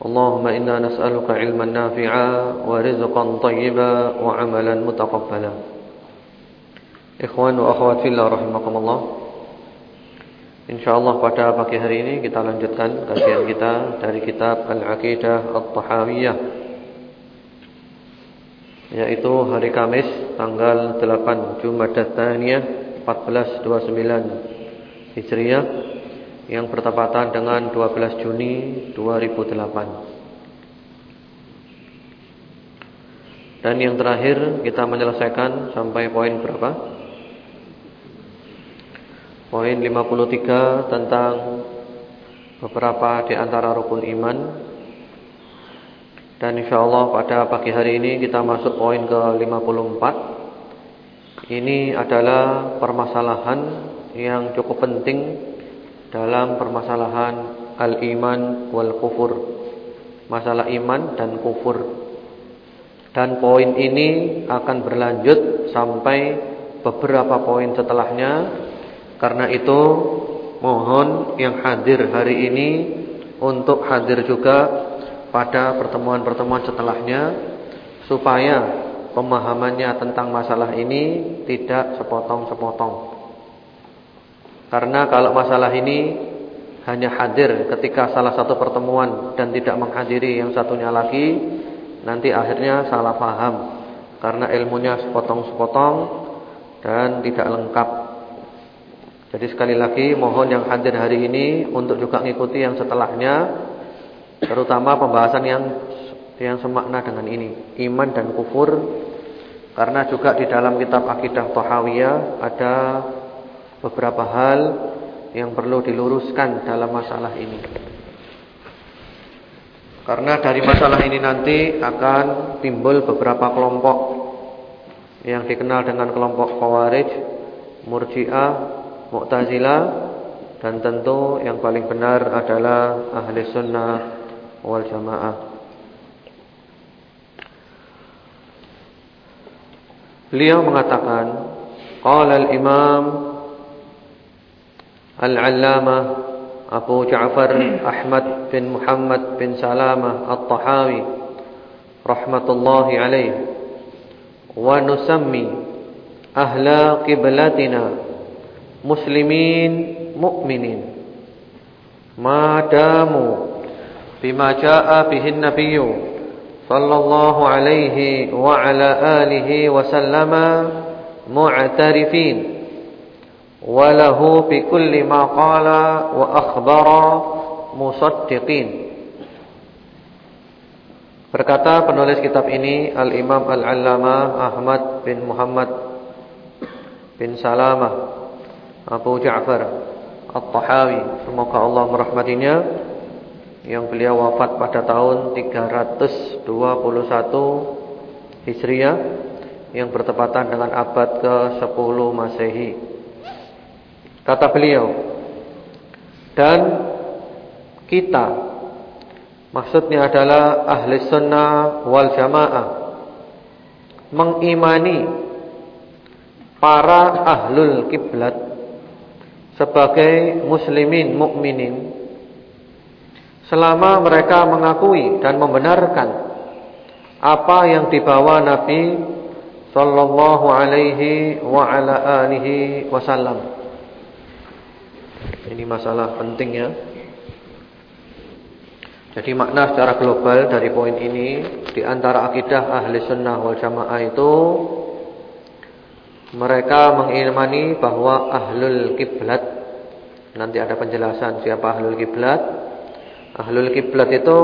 اللهم إنا نسألك علما نافعا ورزقا طيبا وعملا متقبلا Ikhwan wa akhwat fillah rahimakumullah Insyaallah pada pagi hari ini kita lanjutkan kajian kita dari kitab Al-Aqidah At-Tahawiyah yaitu hari Kamis tanggal 8 Jumadat Tsaniyah 1429 Hijriah yang bertepatan dengan 12 Juni 2008. Dan yang terakhir kita menyelesaikan sampai poin berapa? Poin 53 tentang beberapa di antara rukun iman. Dan insyaallah pada pagi hari ini kita masuk poin ke 54. Ini adalah permasalahan yang cukup penting dalam permasalahan al-iman wal kufur. Masalah iman dan kufur. Dan poin ini akan berlanjut sampai beberapa poin setelahnya. Karena itu mohon yang hadir hari ini untuk hadir juga pada pertemuan-pertemuan setelahnya supaya pemahamannya tentang masalah ini tidak sepotong-sepotong. Karena kalau masalah ini hanya hadir ketika salah satu pertemuan dan tidak menghadiri yang satunya lagi, nanti akhirnya salah paham karena ilmunya sepotong-sepotong dan tidak lengkap. Jadi sekali lagi mohon yang hadir hari ini untuk juga mengikuti yang setelahnya, terutama pembahasan yang yang semakna dengan ini, iman dan kufur. Karena juga di dalam kitab Akidah Tahawiyah ada beberapa hal yang perlu diluruskan dalam masalah ini. Karena dari masalah ini nanti akan timbul beberapa kelompok yang dikenal dengan kelompok Khawarij, Murji'ah, Mu'tazilah dan tentu yang paling benar adalah Ahli Sunnah wal Jamaah. Beliau mengatakan, qala al-Imam Al-Allamah Abu Ja'far Ahmad bin Muhammad bin Salamah At-Tahawi rahmatullahi alaih. Wa nusammi ahla qiblatina muslimin mu'minin. Ma damu bima jaa bihi an-nabiy sallallahu alaihi wa ala alihi wa sallama mu'tarifin kulli ma qala wa akhbara musaddiqin. Berkata penulis kitab ini Al-Imam Al-Allamah Ahmad bin Muhammad bin Salamah Abu Ja'far At-Tahawi. Semoga Allah merahmatinya. Yang beliau wafat pada tahun 321 Hijriah Yang bertepatan dengan abad ke-10 Masehi Kata beliau. Dan kita Maksudnya adalah Ahli sunnah wal jamaah Mengimani Para ahlul kiblat Sebagai muslimin mukminin Selama mereka mengakui dan membenarkan Apa yang dibawa Nabi Sallallahu alaihi wa ala alihi wasallam ini masalah penting ya. Jadi makna secara global dari poin ini di antara akidah ahli sunnah wal jamaah itu Mereka mengimani bahwa ahlul kiblat nanti ada penjelasan siapa ahlul kiblat. Ahlul kiblat itu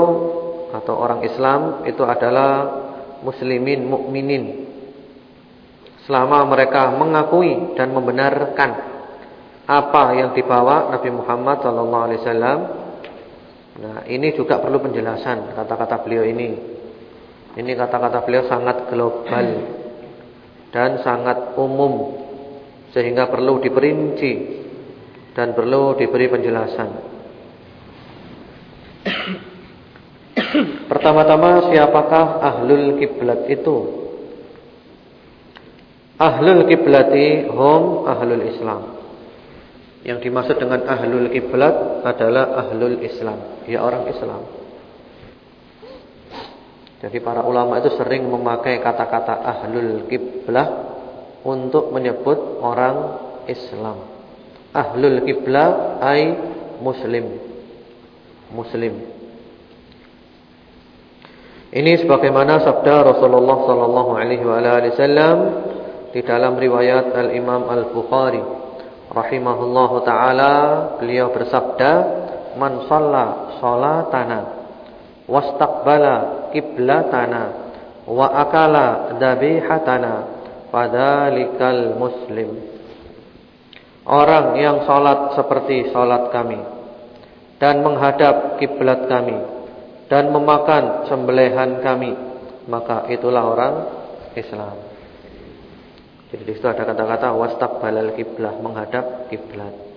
atau orang Islam itu adalah muslimin mukminin. Selama mereka mengakui dan membenarkan apa yang dibawa Nabi Muhammad SAW. Nah, ini juga perlu penjelasan kata-kata beliau ini. Ini kata-kata beliau sangat global dan sangat umum sehingga perlu diperinci dan perlu diberi penjelasan. Pertama-tama siapakah ahlul kiblat itu? Ahlul kiblati hum ahlul Islam. Yang dimaksud dengan ahlul kiblat adalah ahlul Islam, ya orang Islam. Jadi para ulama itu sering memakai kata-kata ahlul kiblah untuk menyebut orang Islam. Ahlul kiblah ai muslim. Muslim. Ini sebagaimana sabda Rasulullah sallallahu alaihi wasallam di dalam riwayat Al-Imam Al-Bukhari rahimahullahu taala beliau bersabda man shalla salatana wastaqbala kiblatana wa akala dhabihatana fadzalikal muslim. Orang yang salat seperti salat kami dan menghadap kiblat kami dan memakan sembelihan kami maka itulah orang Islam jadi di situ ada kata-kata wastaqbalal kiblah menghadap kiblat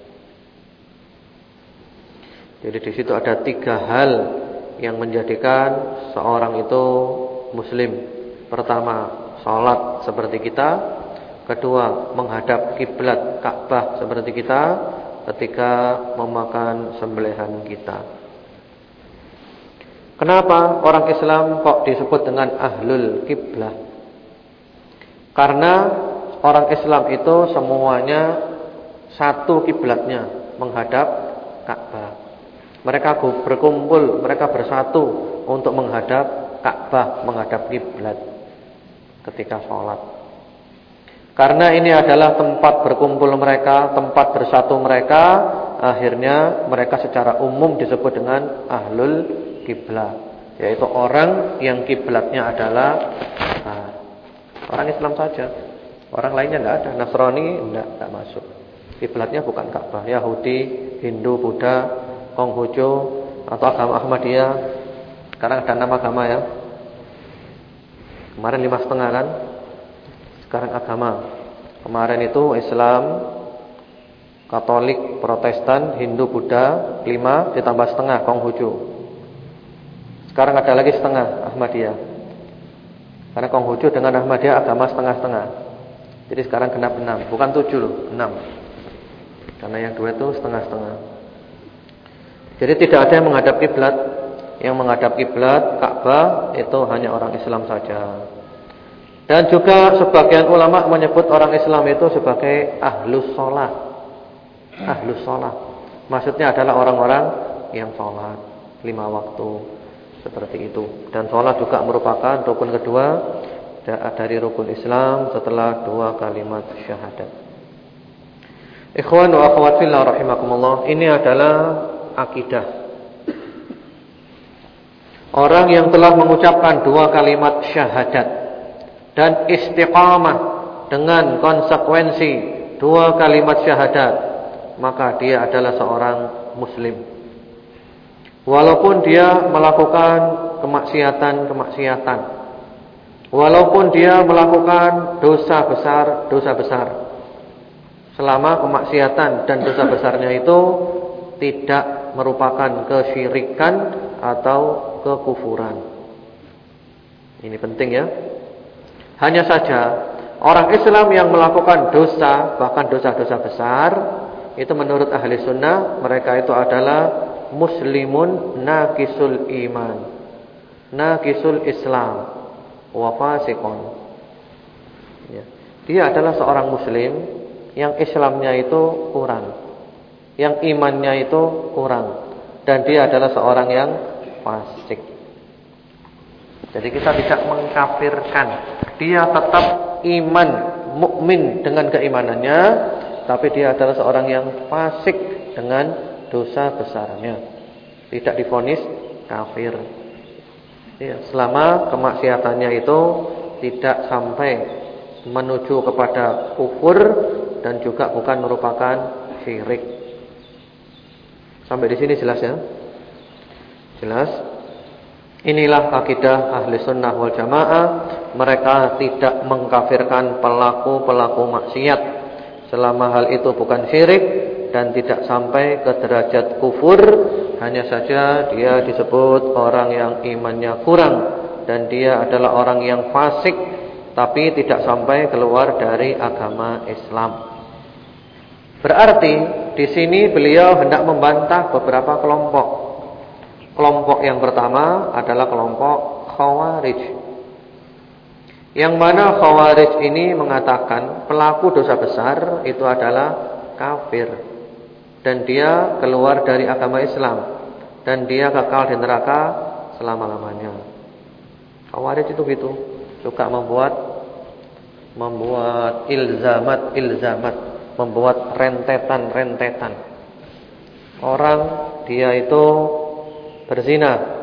jadi di situ ada tiga hal yang menjadikan seorang itu muslim. Pertama, salat seperti kita. Kedua, menghadap kiblat Ka'bah seperti kita. Ketiga, memakan sembelihan kita. Kenapa orang Islam kok disebut dengan ahlul kiblah? Karena orang Islam itu semuanya satu kiblatnya menghadap Ka'bah. Mereka berkumpul, mereka bersatu untuk menghadap Ka'bah, menghadap kiblat ketika sholat. Karena ini adalah tempat berkumpul mereka, tempat bersatu mereka, akhirnya mereka secara umum disebut dengan ahlul kiblat, yaitu orang yang kiblatnya adalah nah, orang Islam saja. Orang lainnya tidak ada, Nasrani tidak, tidak masuk. Kiblatnya bukan Ka'bah, Yahudi, Hindu, Buddha, Konghucu atau agama Ahmadiyah. Sekarang ada nama agama ya. Kemarin lima setengah kan. Sekarang agama. Kemarin itu Islam, Katolik, Protestan, Hindu, Buddha, lima ditambah setengah Konghucu. Sekarang ada lagi setengah Ahmadiyah. Karena Konghucu dengan Ahmadiyah agama setengah-setengah. Jadi sekarang genap enam, bukan tujuh loh, enam. Karena yang dua itu setengah-setengah. Jadi tidak ada yang menghadap kiblat. Yang menghadap kiblat Ka'bah itu hanya orang Islam saja. Dan juga sebagian ulama menyebut orang Islam itu sebagai ahlus sholat. Ahlus sholat. Maksudnya adalah orang-orang yang sholat lima waktu seperti itu. Dan sholat juga merupakan rukun kedua dari rukun Islam setelah dua kalimat syahadat. Ikhwan wa akhwat fillah rahimakumullah. Ini adalah akidah. Orang yang telah mengucapkan dua kalimat syahadat dan istiqamah dengan konsekuensi dua kalimat syahadat, maka dia adalah seorang muslim. Walaupun dia melakukan kemaksiatan-kemaksiatan, walaupun dia melakukan dosa besar, dosa besar. Selama kemaksiatan dan dosa besarnya itu tidak merupakan kesyirikan atau kekufuran. Ini penting ya. Hanya saja orang Islam yang melakukan dosa, bahkan dosa-dosa besar, itu menurut ahli sunnah mereka itu adalah muslimun nakisul iman, nakisul Islam, wafasikon. Ya. Dia adalah seorang muslim yang Islamnya itu kurang yang imannya itu kurang dan dia adalah seorang yang fasik. Jadi kita tidak mengkafirkan, dia tetap iman mukmin dengan keimanannya, tapi dia adalah seorang yang fasik dengan dosa besarnya. Tidak difonis kafir. Ya, selama kemaksiatannya itu tidak sampai menuju kepada kufur dan juga bukan merupakan syirik. Sampai di sini jelas ya? Jelas? Inilah akidah ahli sunnah wal jamaah Mereka tidak mengkafirkan pelaku-pelaku maksiat Selama hal itu bukan syirik Dan tidak sampai ke derajat kufur Hanya saja dia disebut orang yang imannya kurang Dan dia adalah orang yang fasik Tapi tidak sampai keluar dari agama Islam. Berarti di sini beliau hendak membantah beberapa kelompok. Kelompok yang pertama adalah kelompok Khawarij. Yang mana Khawarij ini mengatakan pelaku dosa besar itu adalah kafir dan dia keluar dari agama Islam. Dan dia kekal di neraka selama-lamanya. Khawarij itu gitu, suka membuat membuat ilzamat ilzamat, membuat rentetan-rentetan. Orang dia itu berzina.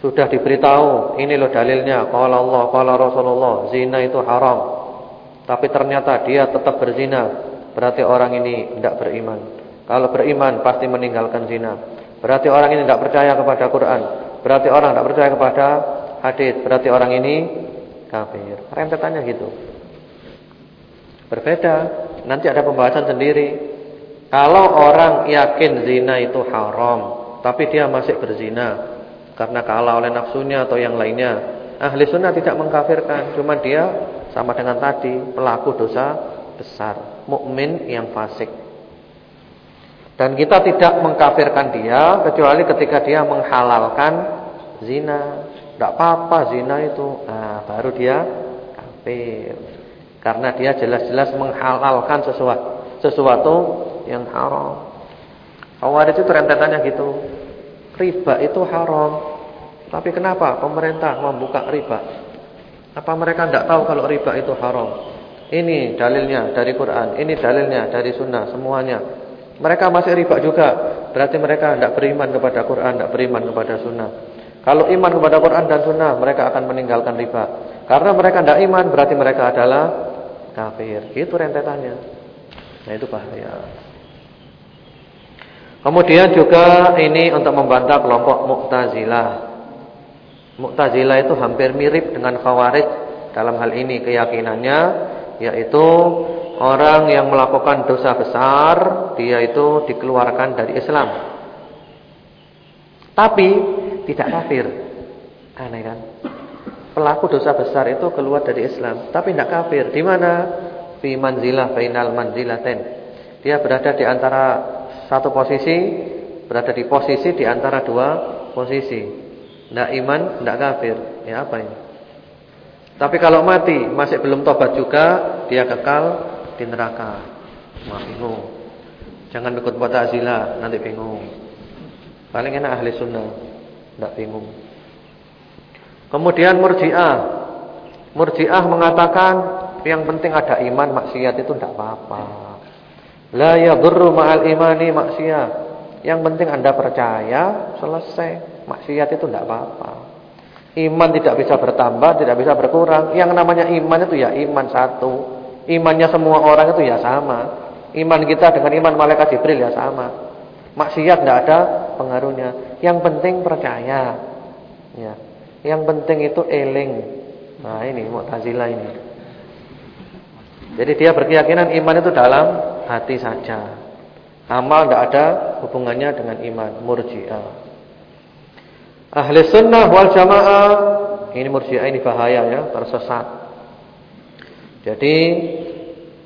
Sudah diberitahu ini loh dalilnya. Qala Allah qala Rasulullah zina itu haram. Tapi ternyata dia tetap berzina. Berarti orang ini tidak beriman kalau beriman pasti meninggalkan zina. Berarti orang ini tidak percaya kepada Quran. Berarti orang tidak percaya kepada hadis. Berarti orang ini kafir. Rentetannya gitu. Berbeda. Nanti ada pembahasan sendiri. Kalau orang yakin zina itu haram tapi dia masih berzina karena kalah oleh nafsunya atau yang lainnya. Ahli sunnah tidak mengkafirkan, cuma dia sama dengan tadi pelaku dosa besar, mukmin yang fasik. Dan kita tidak mengkafirkan dia kecuali ketika dia menghalalkan zina. Tidak apa-apa zina itu. Nah, baru dia kafir. Karena dia jelas-jelas menghalalkan sesuatu sesuatu yang haram. Khawarij itu rentetannya gitu. Riba itu haram. Tapi kenapa pemerintah membuka riba? Apa mereka tidak tahu kalau riba itu haram? Ini dalilnya dari Quran, ini dalilnya dari sunnah, semuanya. Mereka masih riba juga. Berarti mereka tidak beriman kepada Quran, tidak beriman kepada sunnah. Kalau iman kepada Quran dan sunnah, mereka akan meninggalkan riba. Karena mereka tidak iman, berarti mereka adalah kafir. Itu rentetannya. Nah itu bahaya. Kemudian juga ini untuk membantah kelompok Mu'tazilah. Mu'tazilah itu hampir mirip dengan Khawarij dalam hal ini keyakinannya yaitu orang yang melakukan dosa besar dia itu dikeluarkan dari Islam. Tapi tidak kafir. Aneh kan? Pelaku dosa besar itu keluar dari Islam tapi tidak kafir. Di mana? Fi manzilah bainal manzilatain. Dia berada di antara satu posisi berada di posisi di antara dua posisi. Tidak iman, tidak kafir. Ya apa ini? Tapi kalau mati masih belum tobat juga, dia kekal di neraka. Wah bingung. Jangan ikut buat azila, nanti bingung. Paling enak ahli sunnah, tidak bingung. Kemudian murjiah. Murjiah mengatakan yang penting ada iman, maksiat itu tidak apa-apa. La yadurru ma'al imani maksiat. Yang penting Anda percaya, selesai. Maksiat itu tidak apa-apa. Iman tidak bisa bertambah, tidak bisa berkurang. Yang namanya iman itu ya iman satu. Imannya semua orang itu ya sama. Iman kita dengan iman malaikat Jibril ya sama. Maksiat tidak ada pengaruhnya. Yang penting percaya. Ya. Yang penting itu eling. Nah, ini Mu'tazilah ini. Jadi dia berkeyakinan iman itu dalam hati saja. Amal tidak ada hubungannya dengan iman. Murji'ah. Ahli sunnah wal jamaah. Ini murji'ah ini bahaya ya. Tersesat. Jadi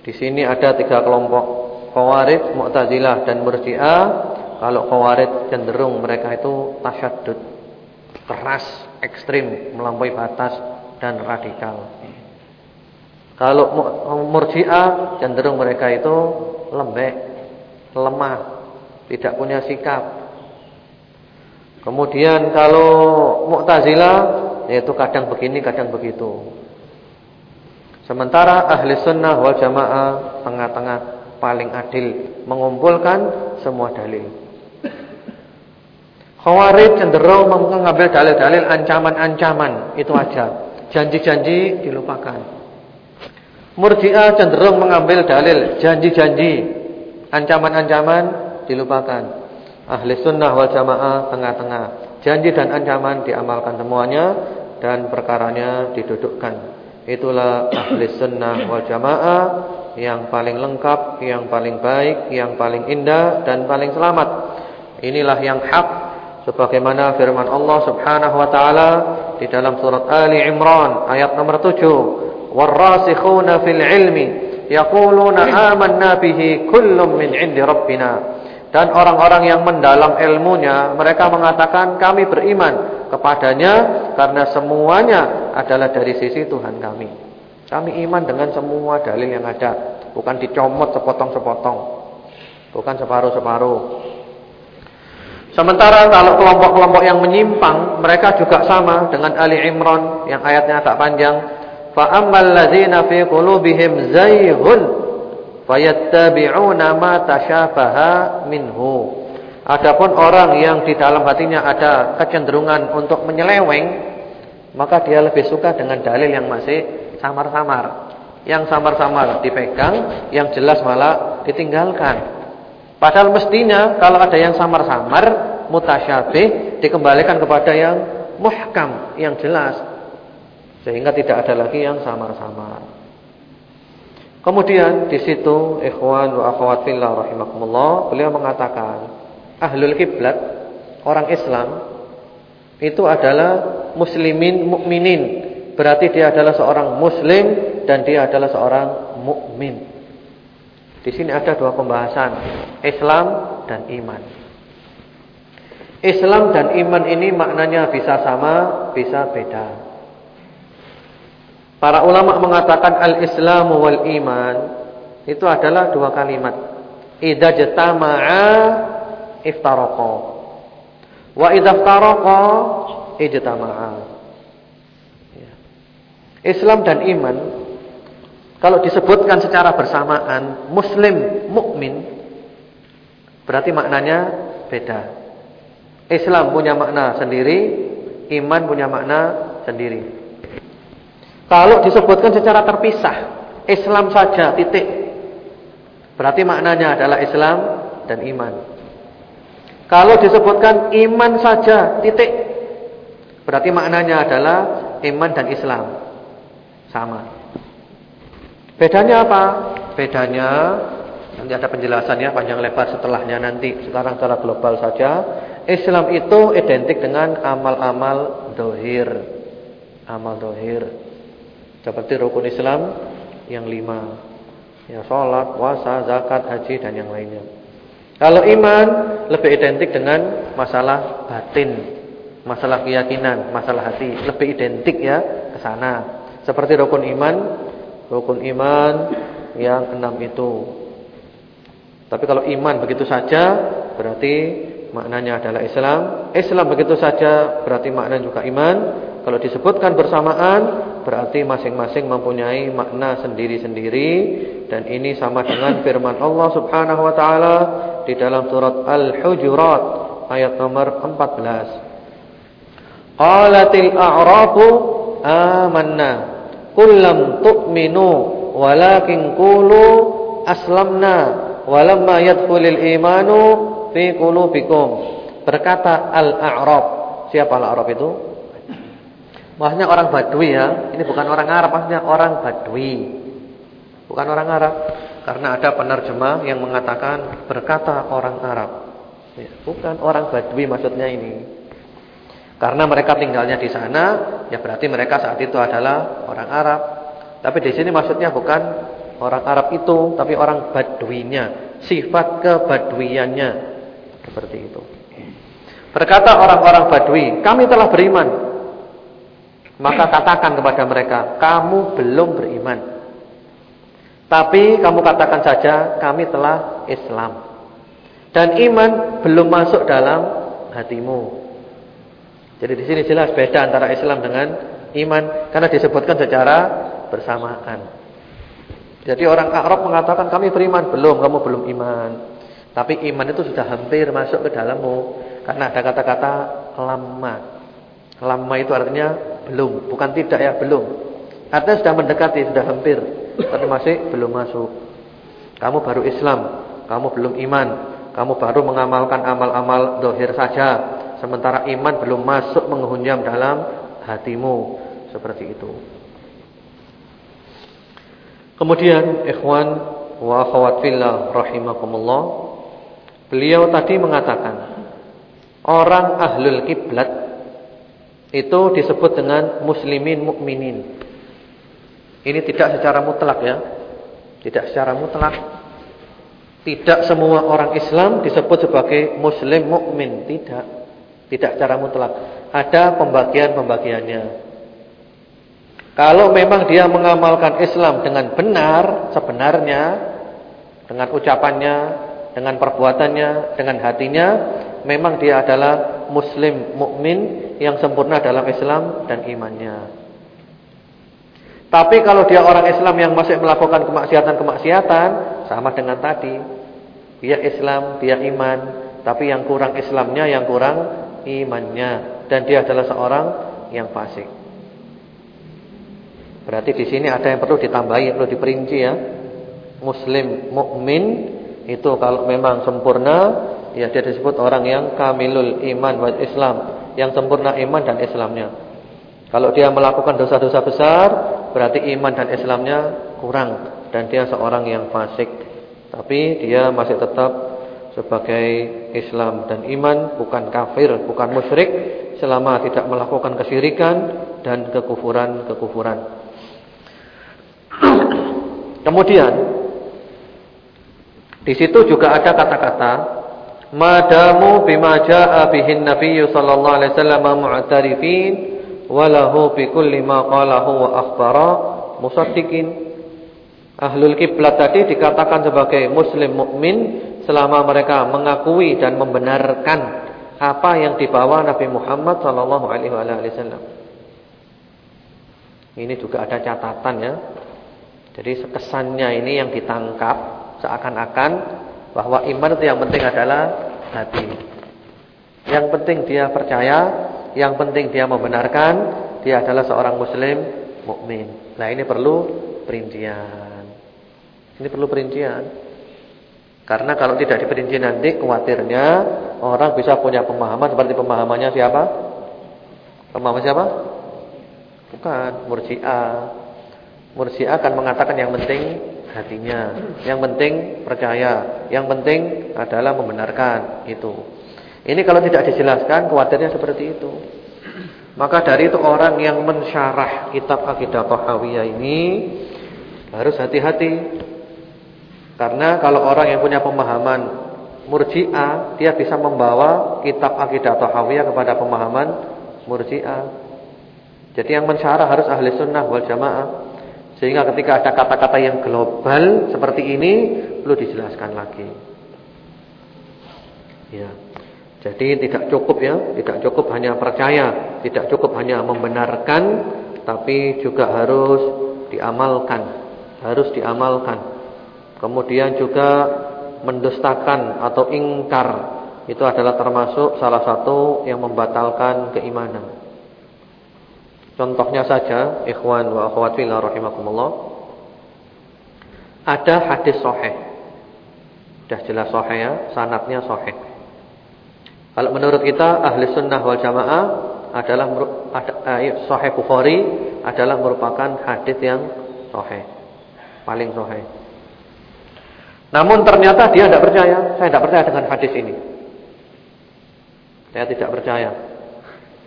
di sini ada tiga kelompok. Khawarij, Mu'tazilah dan Murji'ah. Kalau Khawarij cenderung mereka itu tasyadud. Keras, ekstrim, melampaui batas dan radikal. Kalau Murji'ah cenderung mereka itu lembek, lemah, tidak punya sikap. Kemudian kalau Mu'tazilah yaitu kadang begini, kadang begitu. Sementara ahli sunnah wal jamaah tengah-tengah paling adil mengumpulkan semua dalil. Khawarij cenderung mengambil dalil-dalil ancaman-ancaman itu aja. Janji-janji dilupakan. Murji'ah cenderung mengambil dalil janji-janji, ancaman-ancaman dilupakan. Ahli sunnah wal jamaah tengah-tengah. Janji dan ancaman diamalkan semuanya dan perkaranya didudukkan. Itulah ahli sunnah wal jamaah yang paling lengkap, yang paling baik, yang paling indah dan paling selamat. Inilah yang hak sebagaimana firman Allah Subhanahu wa taala di dalam surat Ali Imran ayat nomor 7, "Warasikhuna fil ilmi yaquluna amanna bihi kullun min 'indi rabbina." Dan orang-orang yang mendalam ilmunya mereka mengatakan kami beriman kepadanya karena semuanya adalah dari sisi Tuhan kami. Kami iman dengan semua dalil yang ada, bukan dicomot sepotong-sepotong. Bukan separuh-separuh. Sementara kalau kelompok-kelompok yang menyimpang, mereka juga sama dengan Ali Imran yang ayatnya agak panjang. Ammal ladzina fi qulubihim zayghun fayattabi'una ma tasyabaha minhu. Adapun orang yang di dalam hatinya ada kecenderungan untuk menyeleweng, maka dia lebih suka dengan dalil yang masih samar-samar. Yang samar-samar dipegang, yang jelas malah ditinggalkan. Padahal mestinya kalau ada yang samar-samar, mutasyabih dikembalikan kepada yang muhkam, yang jelas. Sehingga tidak ada lagi yang samar-samar. Kemudian di situ ikhwan wa akhwat fillah rahimakumullah, beliau mengatakan ahlul kiblat, orang Islam itu adalah muslimin mukminin. Berarti dia adalah seorang muslim dan dia adalah seorang mukmin. Di sini ada dua pembahasan, Islam dan iman. Islam dan iman ini maknanya bisa sama, bisa beda. Para ulama mengatakan al-Islamu wal iman itu adalah dua kalimat. Idza jatama'a iftaraqa. Wa idza iftaraqa ijtama'a. Ya. Islam dan iman kalau disebutkan secara bersamaan muslim mukmin berarti maknanya beda. Islam punya makna sendiri, iman punya makna sendiri. Kalau disebutkan secara terpisah, Islam saja titik. Berarti maknanya adalah Islam dan iman. Kalau disebutkan iman saja titik berarti maknanya adalah iman dan Islam. Sama. Bedanya apa? Bedanya nanti ada penjelasannya panjang lebar setelahnya nanti. Sekarang secara global saja. Islam itu identik dengan amal-amal dohir. Amal dohir. Seperti rukun Islam yang lima. Ya sholat, puasa, zakat, haji dan yang lainnya. Kalau iman lebih identik dengan masalah batin, masalah keyakinan, masalah hati, lebih identik ya ke sana. Seperti rukun iman, rukun iman yang enam itu. Tapi kalau iman begitu saja berarti maknanya adalah Islam. Islam begitu saja berarti maknanya juga iman. Kalau disebutkan bersamaan berarti masing-masing mempunyai makna sendiri-sendiri dan ini sama dengan firman Allah Subhanahu wa taala di dalam surat Al-Hujurat ayat nomor 14. Qalatil a'rafu amanna kullam tu'minu walakin qulu aslamna walamma yadkhulul imanu fi qulubikum. Berkata al-a'rab. Siapa al-a'rab itu? Maksudnya orang Badui ya. Ini bukan orang Arab, maksudnya orang Badui. Bukan orang Arab. Karena ada penerjemah yang mengatakan berkata orang Arab. Ya, bukan orang Badui maksudnya ini. Karena mereka tinggalnya di sana, ya berarti mereka saat itu adalah orang Arab. Tapi di sini maksudnya bukan orang Arab itu, tapi orang Baduinya, sifat kebaduiannya seperti itu. Berkata orang-orang Badui, kami telah beriman. Maka katakan kepada mereka, kamu belum beriman. Tapi kamu katakan saja kami telah Islam. Dan iman belum masuk dalam hatimu. Jadi di sini jelas beda antara Islam dengan iman karena disebutkan secara bersamaan. Jadi orang Arab mengatakan kami beriman, belum, kamu belum iman. Tapi iman itu sudah hampir masuk ke dalammu karena ada kata-kata lama. Lama itu artinya belum, bukan tidak ya, belum. Artinya sudah mendekati, sudah hampir, tapi masih belum masuk. Kamu baru Islam, kamu belum iman, kamu baru mengamalkan amal-amal dohir saja, sementara iman belum masuk menghunjam dalam hatimu, seperti itu. Kemudian ikhwan wa akhwat fillah rahimakumullah. Beliau tadi mengatakan orang ahlul kiblat itu disebut dengan muslimin mukminin. Ini tidak secara mutlak ya. Tidak secara mutlak. Tidak semua orang Islam disebut sebagai muslim mukmin, tidak. Tidak secara mutlak. Ada pembagian-pembagiannya. Kalau memang dia mengamalkan Islam dengan benar sebenarnya dengan ucapannya, dengan perbuatannya, dengan hatinya, memang dia adalah muslim mukmin yang sempurna dalam Islam dan imannya. Tapi kalau dia orang Islam yang masih melakukan kemaksiatan-kemaksiatan, sama dengan tadi. Dia Islam, dia iman, tapi yang kurang Islamnya, yang kurang imannya dan dia adalah seorang yang fasik. Berarti di sini ada yang perlu ditambahi, perlu diperinci ya. Muslim mukmin itu kalau memang sempurna, ya dia disebut orang yang kamilul iman wa Islam, yang sempurna iman dan Islamnya. Kalau dia melakukan dosa-dosa besar, berarti iman dan Islamnya kurang dan dia seorang yang fasik. Tapi dia masih tetap sebagai Islam dan iman, bukan kafir, bukan musyrik selama tidak melakukan kesyirikan dan kekufuran-kekufuran. Kemudian di situ juga ada kata-kata madamu bima jaa bihin nabiy sallallahu alaihi wasallam mu'tarifin walahu bi kulli ma qalahu wa akhbara musaddiqin Ahlul kiblat tadi dikatakan sebagai muslim mukmin selama mereka mengakui dan membenarkan apa yang dibawa Nabi Muhammad sallallahu alaihi wasallam. Ini juga ada catatan ya. Jadi kesannya ini yang ditangkap seakan-akan bahwa iman itu yang penting adalah hati. Yang penting dia percaya, yang penting dia membenarkan, dia adalah seorang muslim mukmin. Nah, ini perlu perincian. Ini perlu perincian. Karena kalau tidak diperinci nanti khawatirnya orang bisa punya pemahaman seperti pemahamannya siapa? Pemahaman siapa? Bukan Murji'ah Murji'ah akan mengatakan yang penting hatinya, yang penting percaya, yang penting adalah membenarkan itu. Ini kalau tidak dijelaskan khawatirnya seperti itu. Maka dari itu orang yang mensyarah kitab Akidah Tahawiyah ini harus hati-hati. Karena kalau orang yang punya pemahaman Murji'ah, dia bisa membawa kitab Akidah Tahawiyah kepada pemahaman Murji'ah. Jadi yang mensyarah harus ahli sunnah wal jamaah. Sehingga ketika ada kata-kata yang global seperti ini perlu dijelaskan lagi. Ya. Jadi tidak cukup ya, tidak cukup hanya percaya, tidak cukup hanya membenarkan, tapi juga harus diamalkan, harus diamalkan. Kemudian juga mendustakan atau ingkar itu adalah termasuk salah satu yang membatalkan keimanan. Contohnya saja, ikhwan wa akhwat fillah rahimakumullah. Ada hadis sahih. Sudah jelas sahih ya, sanatnya sahih. Kalau menurut kita ahli sunnah wal jamaah adalah eh, sahih Bukhari adalah merupakan hadis yang sahih. Paling sahih. Namun ternyata dia tidak percaya, saya tidak percaya dengan hadis ini. Saya tidak percaya.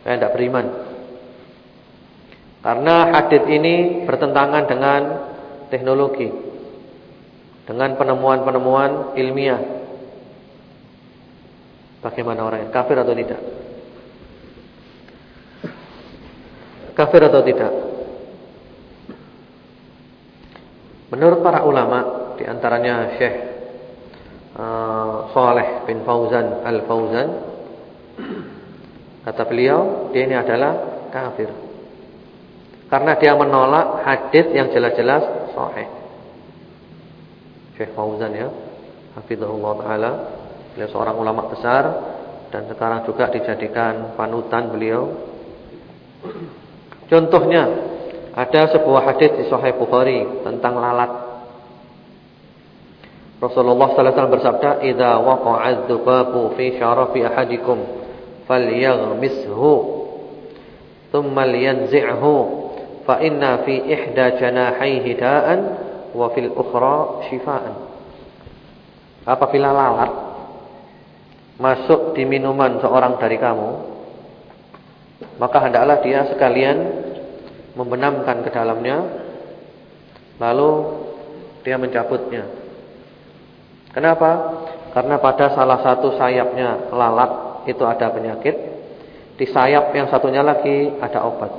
Saya tidak beriman. Karena hadis ini bertentangan dengan teknologi. Dengan penemuan-penemuan ilmiah. Bagaimana orangnya? Kafir atau tidak? Kafir atau tidak? Menurut para ulama, di antaranya Syekh uh, Saleh bin Fauzan Al-Fauzan, kata beliau, dia ini adalah kafir. Karena dia menolak hadis yang jelas-jelas sahih. Syekh Fauzan ya. Hafizahullah taala. Beliau seorang ulama besar dan sekarang juga dijadikan panutan beliau. Contohnya ada sebuah hadis di Sahih Bukhari tentang lalat. Rasulullah sallallahu alaihi wasallam bersabda, "Idza waqa'a dzubabu fi syarafi ahadikum falyaghmishu thumma liyanzi'hu fa inna fi ihda janahihi da'an wa fil ukhra shifaan." Apabila lalat masuk di minuman seorang dari kamu, maka hendaklah dia sekalian membenamkan ke dalamnya, lalu dia mencabutnya. Kenapa? Karena pada salah satu sayapnya lalat itu ada penyakit, di sayap yang satunya lagi ada obat.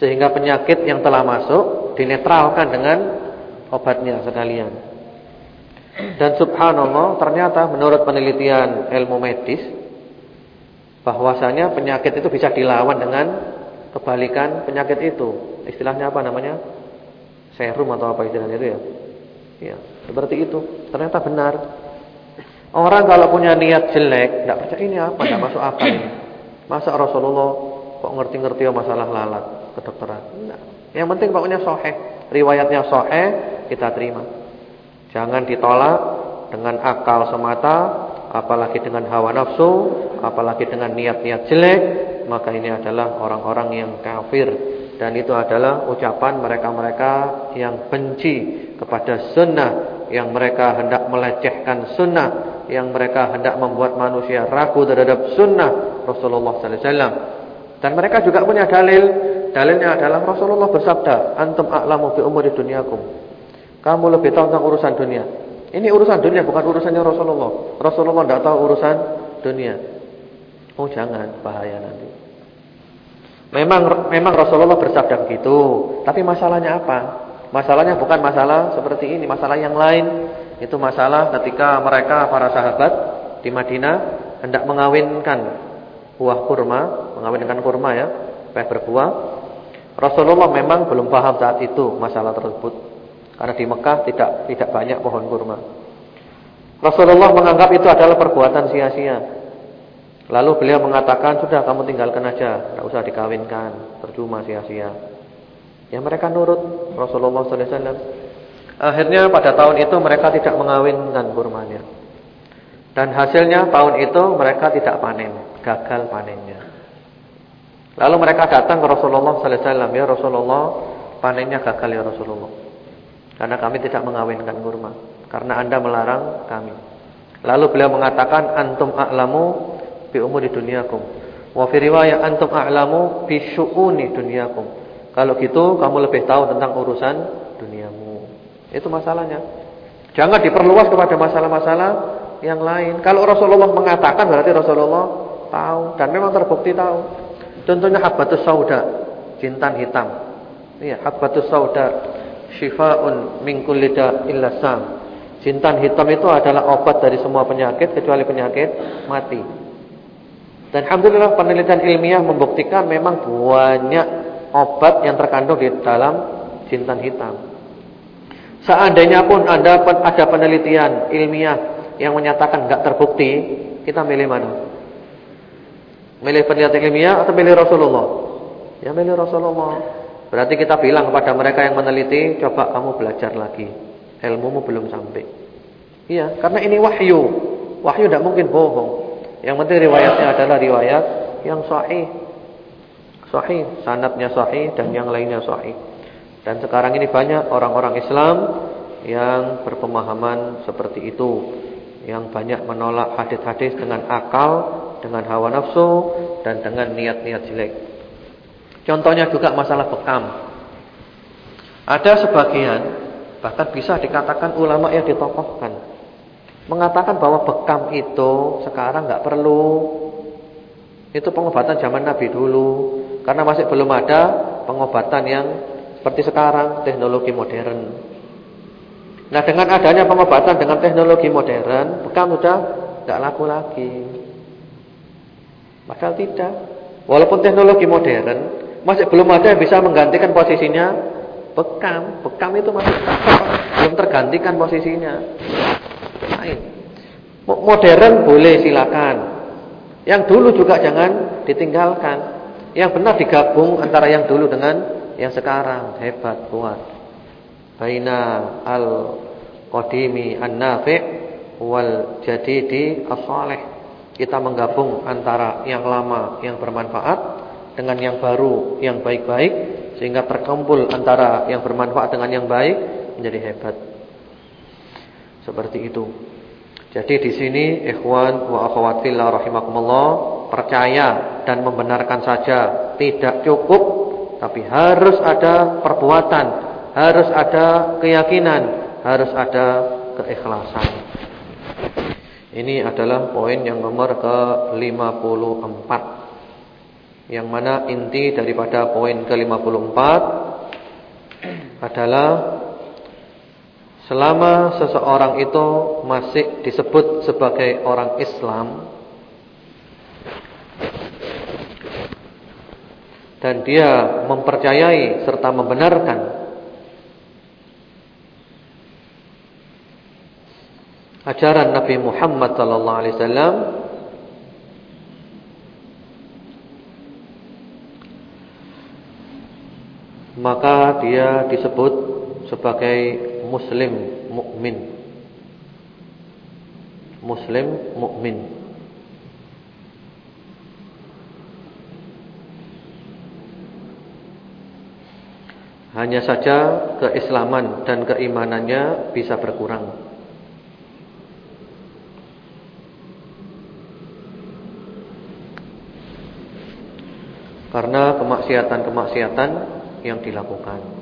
Sehingga penyakit yang telah masuk dinetralkan dengan obatnya sekalian. Dan subhanallah ternyata menurut penelitian ilmu medis bahwasanya penyakit itu bisa dilawan dengan kebalikan penyakit itu. Istilahnya apa namanya? Serum atau apa istilahnya itu ya? Ya, seperti itu. Ternyata benar. Orang kalau punya niat jelek, tidak percaya ini apa, tidak masuk akal. Masa Rasulullah kok ngerti-ngerti masalah lalat kedokteran? Enggak. Yang penting pokoknya sahih, riwayatnya sahih kita terima. Jangan ditolak dengan akal semata, apalagi dengan hawa nafsu, apalagi dengan niat-niat jelek, maka ini adalah orang-orang yang kafir dan itu adalah ucapan mereka-mereka yang benci kepada sunnah, yang mereka hendak melecehkan sunnah, yang mereka hendak membuat manusia ragu terhadap sunnah Rasulullah sallallahu alaihi wasallam. Dan mereka juga punya dalil. Dalilnya adalah Rasulullah bersabda, "Antum a'lamu bi umuri dunyakum." Kamu lebih tahu tentang urusan dunia. Ini urusan dunia bukan urusannya Rasulullah. Rasulullah tidak tahu urusan dunia. Oh jangan, bahaya nanti. Memang memang Rasulullah bersabda begitu, tapi masalahnya apa? Masalahnya bukan masalah seperti ini, masalah yang lain. Itu masalah ketika mereka para sahabat di Madinah hendak mengawinkan buah kurma, mengawinkan kurma ya, supaya berbuah. Rasulullah memang belum paham saat itu masalah tersebut. Karena di Mekah tidak tidak banyak pohon kurma. Rasulullah menganggap itu adalah perbuatan sia-sia. Lalu beliau mengatakan, sudah kamu tinggalkan aja, tidak usah dikawinkan, percuma sia-sia. Ya mereka nurut Rasulullah SAW. Akhirnya pada tahun itu mereka tidak mengawinkan kurmanya. Dan hasilnya tahun itu mereka tidak panen, gagal panennya. Lalu mereka datang ke Rasulullah SAW, ya Rasulullah, panennya gagal ya Rasulullah. Karena kami tidak mengawinkan kurma Karena anda melarang kami. Lalu beliau mengatakan Antum a'lamu bi umuri dunyakum Wa fi riwayat antum a'lamu bi syu'uni dunyakum. Kalau gitu kamu lebih tahu tentang urusan duniamu. Itu masalahnya. Jangan diperluas kepada masalah-masalah yang lain. Kalau Rasulullah mengatakan berarti Rasulullah tahu Dan memang terbukti tahu Contohnya habbatus sauda Jintan hitam Iya, habbatus sauda Shifaun min kulli illa sam. Jintan hitam itu adalah obat dari semua penyakit kecuali penyakit mati. Dan alhamdulillah penelitian ilmiah membuktikan memang banyak obat yang terkandung di dalam jintan hitam. Seandainya pun ada ada penelitian ilmiah yang menyatakan enggak terbukti, kita milih mana? Milih penelitian ilmiah atau milih Rasulullah? Ya milih Rasulullah. Berarti kita bilang kepada mereka yang meneliti, coba kamu belajar lagi. Ilmumu belum sampai. Iya, karena ini wahyu. Wahyu tidak mungkin bohong. Yang penting riwayatnya adalah riwayat yang sahih. Sahih, sanatnya sahih dan yang lainnya sahih. Dan sekarang ini banyak orang-orang Islam yang berpemahaman seperti itu. Yang banyak menolak hadis-hadis dengan akal, dengan hawa nafsu dan dengan niat-niat jelek. Contohnya juga masalah bekam. Ada sebagian bahkan bisa dikatakan ulama yang ditokohkan mengatakan bahwa bekam itu sekarang nggak perlu. Itu pengobatan zaman Nabi dulu karena masih belum ada pengobatan yang seperti sekarang teknologi modern. Nah, dengan adanya pengobatan dengan teknologi modern, bekam sudah nggak laku lagi. Padahal tidak. Walaupun teknologi modern masih belum ada yang bisa menggantikan posisinya bekam. Bekam itu masih belum tergantikan posisinya. Lain. Modern boleh silakan. Yang dulu juga jangan ditinggalkan. Yang benar digabung antara yang dulu dengan yang sekarang. Hebat, kuat. Baina al-qadimi an-nafi' wal jadidi as-salih. Kita menggabung antara yang lama yang bermanfaat dengan yang baru yang baik-baik sehingga terkumpul antara yang bermanfaat dengan yang baik menjadi hebat. Seperti itu. Jadi di sini ikhwan wa akhwat fillah rahimakumullah percaya dan membenarkan saja tidak cukup tapi harus ada perbuatan, harus ada keyakinan, harus ada keikhlasan. Ini adalah poin yang nomor ke-54. Yang mana inti daripada poin ke-54 adalah Selama seseorang itu masih disebut sebagai orang Islam dan dia mempercayai serta membenarkan ajaran Nabi Muhammad sallallahu alaihi wasallam maka dia disebut sebagai muslim mukmin. Muslim mukmin. Hanya saja keislaman dan keimanannya bisa berkurang. Karena kemaksiatan-kemaksiatan yang dilakukan.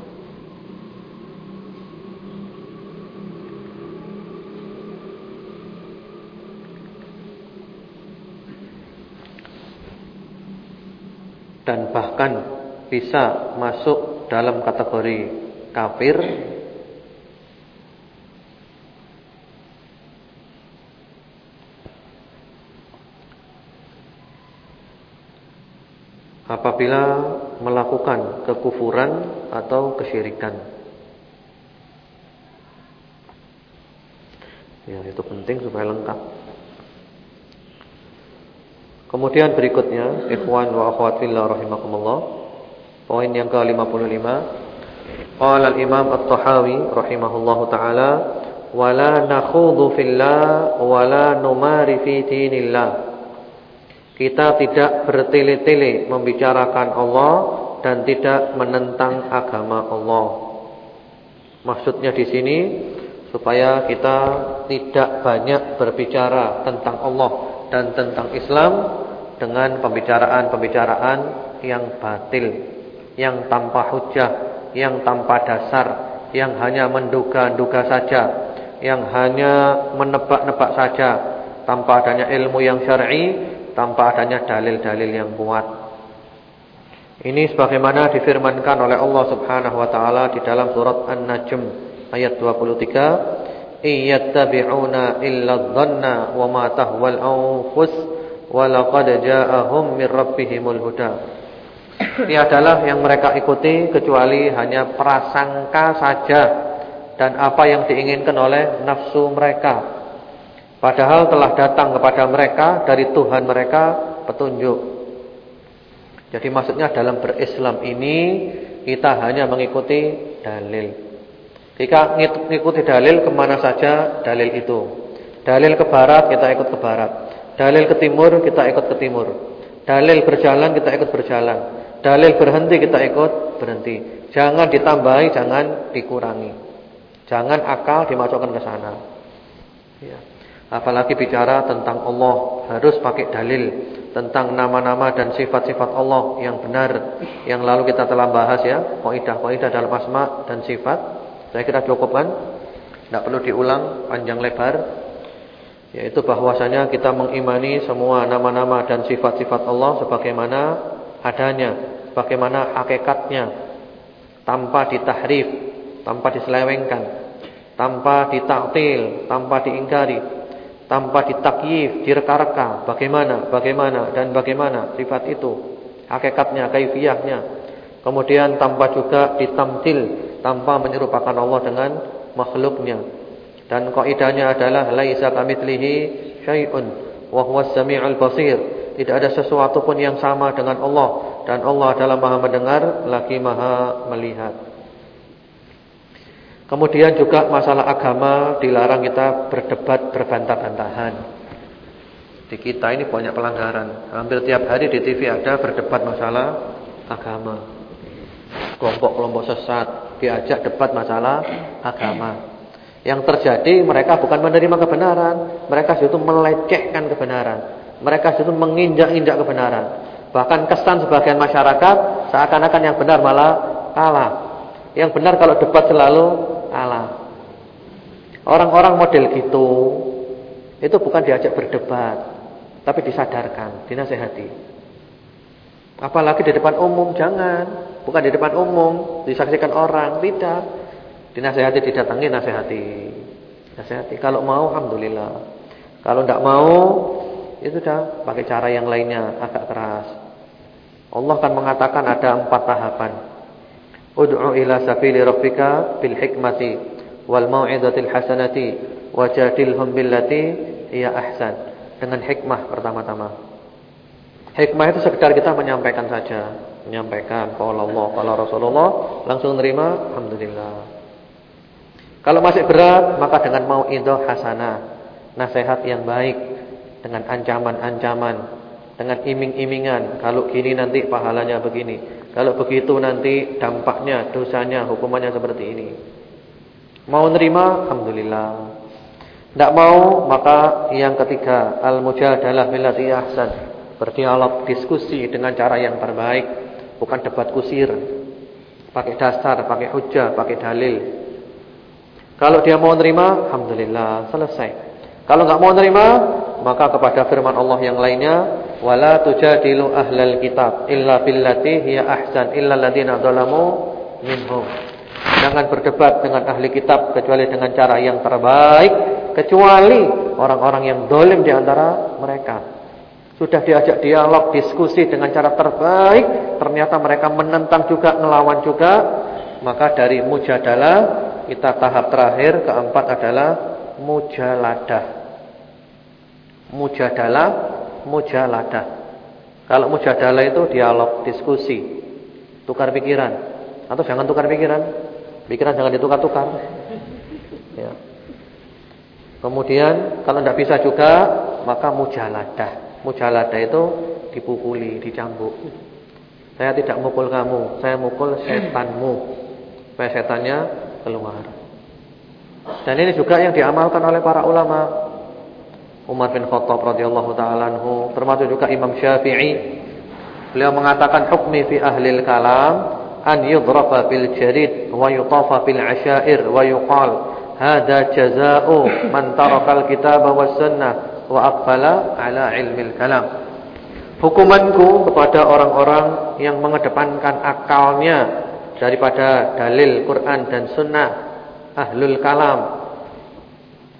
dan bahkan bisa masuk dalam kategori kafir apabila melakukan kekufuran atau kesyirikan. Ya, itu penting supaya lengkap. Kemudian berikutnya, ikhwan wa akhwat fillah rahimakumullah. Poin yang ke-55. Qala al-Imam At-Tahawi rahimahullahu taala, "Wa la nakhudhu fillah wa la numari fi dinillah." Kita tidak bertele-tele membicarakan Allah dan tidak menentang agama Allah. Maksudnya di sini supaya kita tidak banyak berbicara tentang Allah dan tentang Islam dengan pembicaraan-pembicaraan yang batil, yang tanpa hujah, yang tanpa dasar, yang hanya menduga-duga saja, yang hanya menebak-nebak saja, tanpa adanya ilmu yang syar'i, tanpa adanya dalil-dalil yang kuat. Ini sebagaimana difirmankan oleh Allah Subhanahu wa taala di dalam surat An-Najm ayat 23 iyattabi'una illa dhanna wa ma tahwal anfus wa laqad ja'ahum min rabbihimul huda. Tiadalah yang mereka ikuti kecuali hanya prasangka saja dan apa yang diinginkan oleh nafsu mereka. Padahal telah datang kepada mereka dari Tuhan mereka petunjuk. Jadi maksudnya dalam berislam ini kita hanya mengikuti dalil. Jika mengikuti dalil ke mana saja dalil itu. Dalil ke barat kita ikut ke barat. Dalil ke timur kita ikut ke timur. Dalil berjalan kita ikut berjalan. Dalil berhenti kita ikut berhenti. Jangan ditambahi, jangan dikurangi. Jangan akal dimasukkan ke sana. Ya. Apalagi bicara tentang Allah harus pakai dalil tentang nama-nama dan sifat-sifat Allah yang benar yang lalu kita telah bahas ya, kaidah-kaidah dalam asma dan sifat. Saya kira cukup kan? Tidak perlu diulang panjang lebar. Yaitu bahwasanya kita mengimani semua nama-nama dan sifat-sifat Allah sebagaimana adanya, bagaimana hakikatnya, tanpa ditahrif, tanpa diselewengkan, tanpa ditaktil, tanpa diingkari, tanpa ditakyif, direka-reka, bagaimana, bagaimana dan bagaimana sifat itu, hakikatnya, kaifiyahnya. Kemudian tanpa juga ditamtil tanpa menyerupakan Allah dengan makhluknya. Dan kaidahnya adalah laisa kamitslihi syai'un wa huwas samiul basir. Tidak ada sesuatu pun yang sama dengan Allah dan Allah adalah Maha mendengar lagi Maha melihat. Kemudian juga masalah agama dilarang kita berdebat berbantah-bantahan. Di kita ini banyak pelanggaran. Hampir tiap hari di TV ada berdebat masalah agama. Kelompok-kelompok sesat diajak debat masalah agama. Yang terjadi mereka bukan menerima kebenaran, mereka justru melecehkan kebenaran. Mereka justru menginjak-injak kebenaran. Bahkan kesan sebagian masyarakat seakan-akan yang benar malah kalah. Yang benar kalau debat selalu Allah. Orang-orang model gitu itu bukan diajak berdebat, tapi disadarkan, dinasehati. Apalagi di depan umum jangan, bukan di depan umum, disaksikan orang, tidak. Dinasehati didatangi nasehati. Nasehati. Kalau mau alhamdulillah. Kalau tidak mau itu sudah pakai cara yang lainnya agak keras. Allah akan mengatakan ada empat tahapan. Ud'u ila sabili rabbika bil hikmati wal mau'izatil hasanati wajadilhum billati hiya ahsan. Dengan hikmah pertama-tama. Hikmah itu sekedar kita menyampaikan saja, menyampaikan qala Allah, qala Rasulullah, langsung terima, alhamdulillah. Kalau masih berat, maka dengan mau'izah hasanah, nasihat yang baik dengan ancaman-ancaman, dengan iming-imingan, kalau gini nanti pahalanya begini. Kalau begitu nanti dampaknya, dosanya, hukumannya seperti ini. Mau nerima, alhamdulillah. Tidak mau, maka yang ketiga, al-mujadalah billati ahsan. Berdialog, diskusi dengan cara yang terbaik, bukan debat kusir. Pakai dasar, pakai hujah, pakai dalil. Kalau dia mau nerima, alhamdulillah, selesai. Kalau nggak mau nerima, maka kepada firman Allah yang lainnya, wala tujadilu ahlal kitab illa billati hiya ahsan illa alladziina dzalamu minhum. Jangan berdebat dengan ahli kitab kecuali dengan cara yang terbaik kecuali orang-orang yang dolim di antara mereka. Sudah diajak dialog, diskusi dengan cara terbaik, ternyata mereka menentang juga, ngelawan juga, maka dari mujadalah kita tahap terakhir keempat adalah mujaladah. Mujadalah mujaladah. Kalau mujadalah itu dialog, diskusi, tukar pikiran. Atau jangan tukar pikiran. Pikiran jangan ditukar-tukar. Ya. Kemudian kalau tidak bisa juga maka mujaladah. Mujaladah itu dipukuli, dicambuk. Saya tidak mukul kamu, saya mukul setanmu. Supaya setannya keluar. Dan ini juga yang diamalkan oleh para ulama. Umar bin Khattab radhiyallahu taala anhu, termasuk juga Imam Syafi'i. Beliau mengatakan hukmi fi ahli kalam an yudrafa bil jarid wa yutafa bil asyair wa yuqal hada jazaa'u man taraka al kitaba was sunnah wa aqbala ala ilmi al kalam. Hukumanku kepada orang-orang yang mengedepankan akalnya daripada dalil Quran dan sunnah ahlul kalam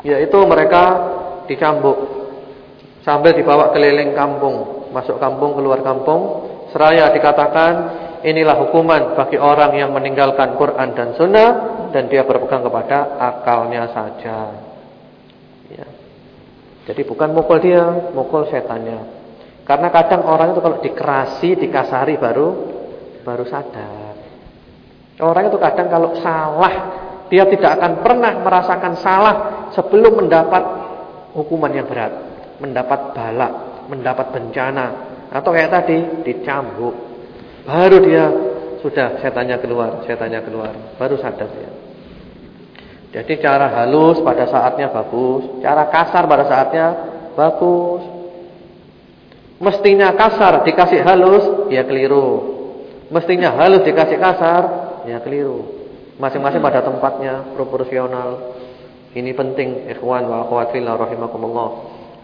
yaitu mereka dicambuk sambil dibawa keliling kampung, masuk kampung, keluar kampung, seraya dikatakan inilah hukuman bagi orang yang meninggalkan Quran dan Sunnah dan dia berpegang kepada akalnya saja. Ya. Jadi bukan mukul dia, mukul setannya. Karena kadang orang itu kalau dikerasi, dikasari baru baru sadar. Orang itu kadang kalau salah, dia tidak akan pernah merasakan salah sebelum mendapat hukuman yang berat, mendapat balak, mendapat bencana, atau kayak tadi dicambuk. Baru dia sudah setannya keluar, setannya keluar, baru sadar dia. Jadi cara halus pada saatnya bagus, cara kasar pada saatnya bagus. Mestinya kasar dikasih halus, ya keliru. Mestinya halus dikasih kasar, ya keliru. Masing-masing pada tempatnya proporsional. Ini penting ikhwan wa akhwat rahimakumullah.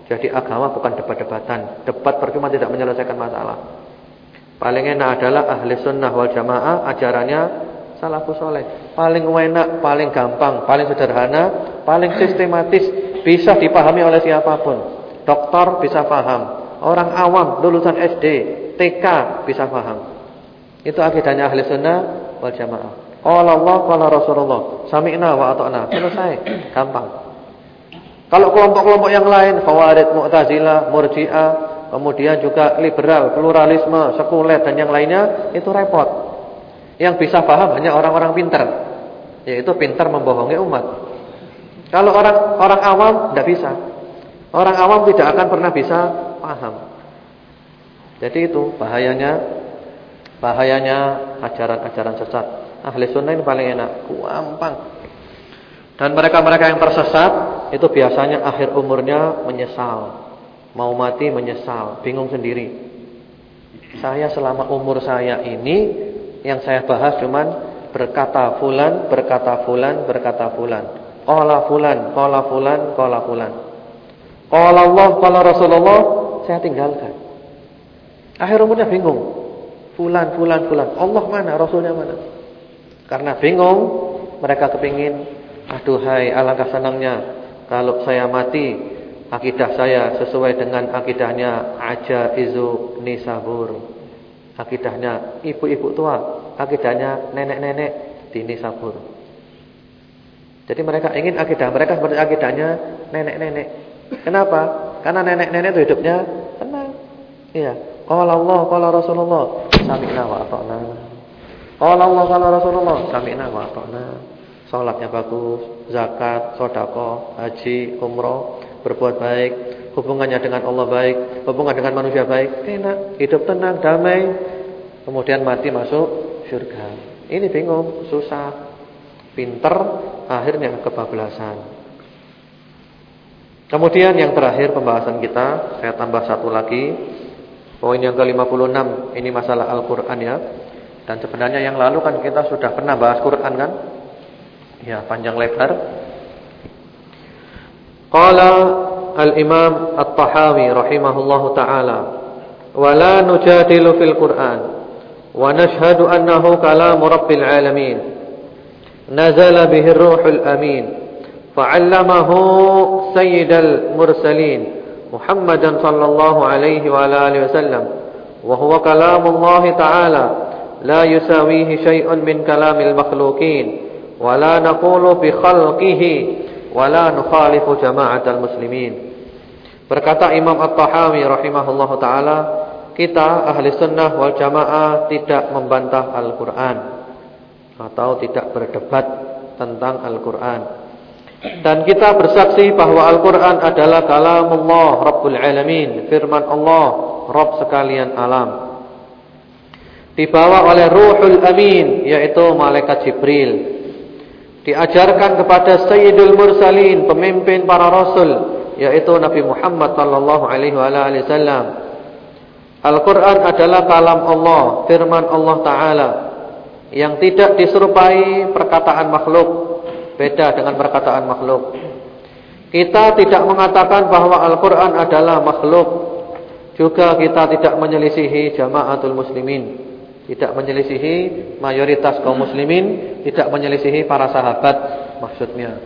Jadi agama bukan debat-debatan. Debat percuma tidak menyelesaikan masalah. Paling enak adalah ahli sunnah wal jamaah ajarannya salafus soleh. Paling enak, paling gampang, paling sederhana, paling sistematis, bisa dipahami oleh siapa pun. Dokter bisa paham, orang awam lulusan SD, TK bisa paham. Itu akidahnya ahli sunnah wal jamaah. Qala Allah, qala Rasulullah. Sami'na wa ata'na. Selesai. Gampang. Kalau kelompok-kelompok yang lain, Khawarij, Mu'tazilah, Murji'ah, kemudian juga liberal, pluralisme, sekuler dan yang lainnya, itu repot. Yang bisa paham hanya orang-orang pintar. Yaitu pintar membohongi umat. Kalau orang orang awam tidak bisa. Orang awam tidak akan pernah bisa paham. Jadi itu bahayanya bahayanya ajaran-ajaran sesat. Ahli sunnah ini paling enak, gampang. Dan mereka-mereka yang tersesat itu biasanya akhir umurnya menyesal. Mau mati menyesal, bingung sendiri. Saya selama umur saya ini yang saya bahas cuman berkata fulan, berkata fulan, berkata fulan. Qala fulan, qala fulan, qala fulan. Qala Allah, qala Rasulullah, saya tinggalkan. Akhir umurnya bingung. Fulan, fulan, fulan. Allah mana, Rasulnya mana? Karena bingung, mereka kepingin, aduhai alangkah senangnya kalau saya mati, akidah saya sesuai dengan akidahnya Aja Izu Nisabur. Akidahnya ibu-ibu tua, akidahnya nenek-nenek di Nisabur. Jadi mereka ingin akidah mereka seperti akidahnya nenek-nenek. Kenapa? Karena nenek-nenek itu hidupnya tenang. Iya. Qala Allah, qala Rasulullah, sami'na wa. Kalau Allah kalau Rasulullah sami'na wa ata'na. Salatnya bagus, zakat, sedekah, haji, umroh, berbuat baik, hubungannya dengan Allah baik, hubungan dengan manusia baik, enak, hidup tenang, damai. Kemudian mati masuk surga. Ini bingung, susah. Pinter, akhirnya kebablasan. Kemudian yang terakhir pembahasan kita, saya tambah satu lagi. Poin yang ke-56, ini masalah Al-Qur'an ya. Dan sebenarnya yang lalu kan kita sudah pernah bahas Quran kan? Ya, panjang lebar. Qala al-Imam At-Tahawi rahimahullahu taala, "Wa la nujadilu fil Qur'an wa nashhadu annahu kalamu rabbil alamin. Nazala bihi ar-ruhul amin, fa'allamahu sayyidal mursalin." Muhammadan sallallahu alaihi wa alihi wasallam wa huwa kalamullah ta'ala لا يساويه شيء من كلام المخلوقين ولا نقول بخلقه ولا نخالف جماعة المسلمين Berkata Imam At-Tahawi rahimahullah taala, kita ahli sunnah wal jamaah tidak membantah Al-Qur'an atau tidak berdebat tentang Al-Qur'an. Dan kita bersaksi bahwa Al-Qur'an adalah kalamullah Rabbul Alamin, firman Allah, Rabb sekalian alam dibawa oleh Ruhul Amin yaitu malaikat Jibril. Diajarkan kepada Sayyidul Mursalin pemimpin para rasul yaitu Nabi Muhammad sallallahu alaihi wasallam. Al-Qur'an adalah kalam Allah firman Allah taala yang tidak diserupai perkataan makhluk. Beda dengan perkataan makhluk. Kita tidak mengatakan bahwa Al-Qur'an adalah makhluk. Juga kita tidak menyelisihi jamaatul muslimin tidak menyelisihi mayoritas kaum muslimin, tidak menyelisihi para sahabat maksudnya.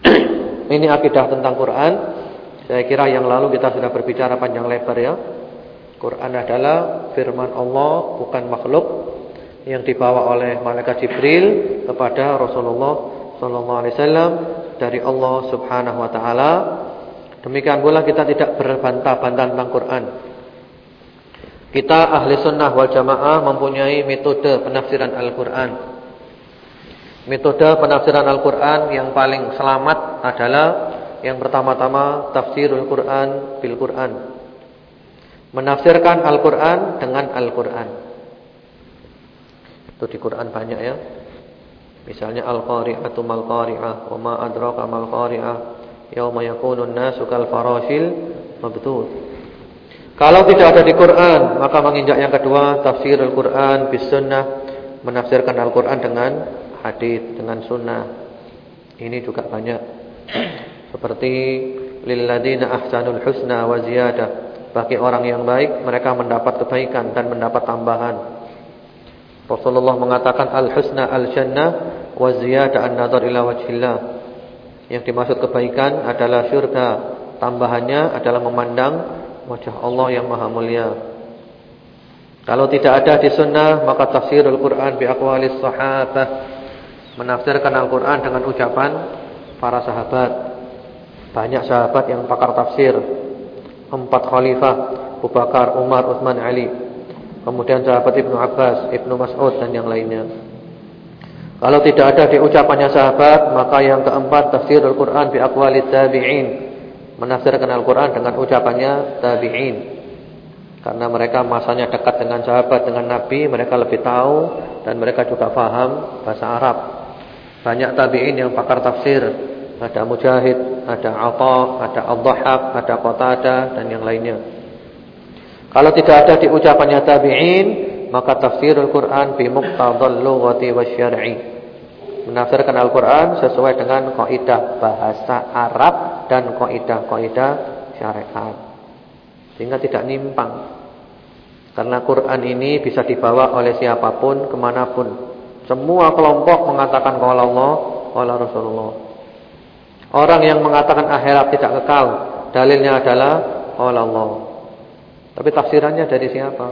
Ini akidah tentang Quran. Saya kira yang lalu kita sudah berbicara panjang lebar ya. Quran adalah firman Allah, bukan makhluk yang dibawa oleh malaikat Jibril kepada Rasulullah sallallahu alaihi wasallam dari Allah Subhanahu wa taala. Demikian pula kita tidak berbantah-bantah tentang Quran. Kita ahli sunnah wal jamaah mempunyai metode penafsiran Al-Quran. Metode penafsiran Al-Quran yang paling selamat adalah Yang pertama-tama tafsirul Quran bil Quran. Menafsirkan Al-Quran dengan Al-Quran. Itu di Quran banyak ya. Misalnya Al-Qari'atu mal-Qari'ah Wa ma mal-Qari'ah Yawma yakunun nasu kal farashil kalau tidak ada di Quran, maka menginjak yang kedua tafsir Al-Quran bis sunnah, menafsirkan Al-Quran dengan hadis, dengan sunnah. Ini juga banyak. Seperti lilladina ahsanul husna wa ziyadah. Bagi orang yang baik, mereka mendapat kebaikan dan mendapat tambahan. Rasulullah mengatakan al-husna al-jannah wa ziyadah an-nadhar ila wajhillah. Yang dimaksud kebaikan adalah syurga, tambahannya adalah memandang wajah Allah yang maha mulia. Kalau tidak ada di sunnah maka tafsirul Quran bi aqwalis sahabah menafsirkan Al-Qur'an dengan ucapan para sahabat. Banyak sahabat yang pakar tafsir. Empat khalifah, Abu Bakar, Umar, Utsman, Ali. Kemudian sahabat Ibnu Abbas, Ibnu Mas'ud dan yang lainnya. Kalau tidak ada di ucapannya sahabat, maka yang keempat tafsir Al-Qur'an bi aqwalit tabi'in. Menafsirkan Al-Qur'an dengan ucapannya tabi'in. Karena mereka masanya dekat dengan sahabat, dengan Nabi, mereka lebih tahu dan mereka juga faham bahasa Arab. Banyak tabi'in yang pakar tafsir. Ada Mujahid, ada Atha, ada Al-Dhahab, ada Qatadah dan yang lainnya. Kalau tidak ada di ucapannya tabi'in, maka tafsirul Quran bi muqtadal lughati wasyar'i. Menafsirkan Al-Qur'an sesuai dengan kaidah bahasa Arab dan kaidah-kaidah syariat. Sehingga tidak nimpang. Karena Quran ini bisa dibawa oleh siapa pun ke mana pun. Semua kelompok mengatakan qala Allah, qala Rasulullah. Orang yang mengatakan akhirat tidak kekal, dalilnya adalah qala Allah. Tapi tafsirannya dari siapa?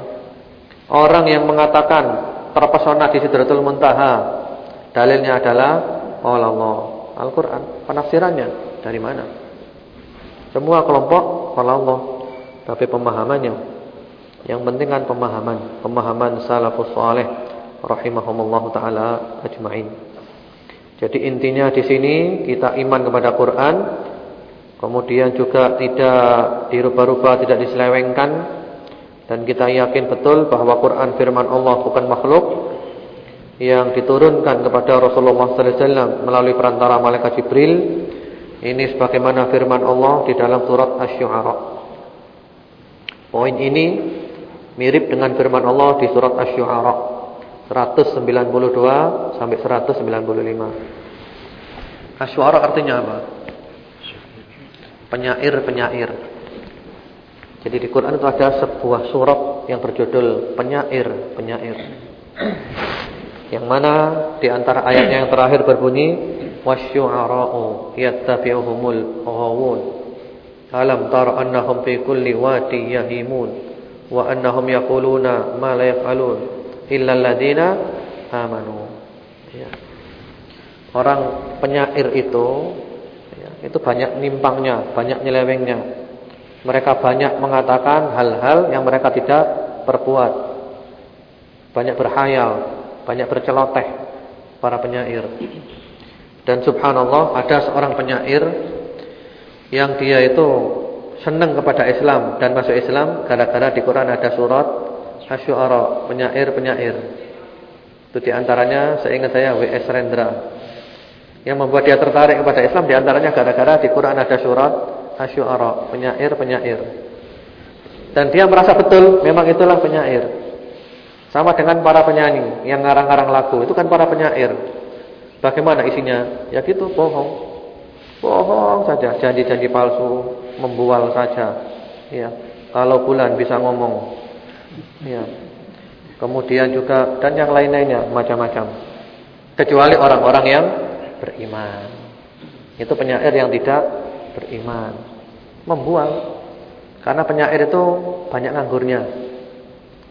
Orang yang mengatakan terpesona di Sidratul Muntaha, dalilnya adalah Allah, Al-Qur'an. Penafsirannya dari mana? Semua kelompok Allah, tapi pemahamannya yang penting kan pemahaman, pemahaman salafus saleh rahimahumullah taala ajmain. Jadi intinya di sini kita iman kepada Quran, kemudian juga tidak dirubah-rubah, tidak diselewengkan dan kita yakin betul bahwa Quran firman Allah bukan makhluk yang diturunkan kepada Rasulullah wasallam melalui perantara malaikat Jibril. Ini sebagaimana firman Allah di dalam surat Asy-Syu'ara. Poin ini mirip dengan firman Allah di surat Asy-Syu'ara 192 sampai 195. Asy-Syu'ara artinya apa? Penyair-penyair. Jadi di Quran itu ada sebuah surat yang berjudul penyair, penyair. Yang mana di antara ayatnya yang terakhir berbunyi yattabi'uhumul ghawun. Alam tara annahum fi kulli wadi yahimun wa annahum yaquluna ma la yaf'alun illa alladziina amanu. Ya. Orang penyair itu ya, itu banyak nimpangnya, banyak nyelewengnya. Mereka banyak mengatakan hal-hal yang mereka tidak perbuat. Banyak berhayal, banyak berceloteh para penyair. Dan subhanallah ada seorang penyair yang dia itu senang kepada Islam dan masuk Islam gara-gara di Quran ada surat Asy-Syu'ara, penyair-penyair. Itu di antaranya seingat saya W.S. Rendra. Yang membuat dia tertarik kepada Islam di antaranya gara-gara di Quran ada surat asyuara, penyair-penyair. Dan dia merasa betul memang itulah penyair. Sama dengan para penyanyi yang ngarang-ngarang lagu, itu kan para penyair. Bagaimana isinya? Ya gitu, bohong. Bohong saja, janji-janji palsu, membual saja. Ya. Kalau bulan bisa ngomong. Ya. Kemudian juga dan yang lain-lainnya macam-macam. Kecuali orang-orang yang beriman. Itu penyair yang tidak beriman. Membuang. Karena penyair itu banyak nganggurnya.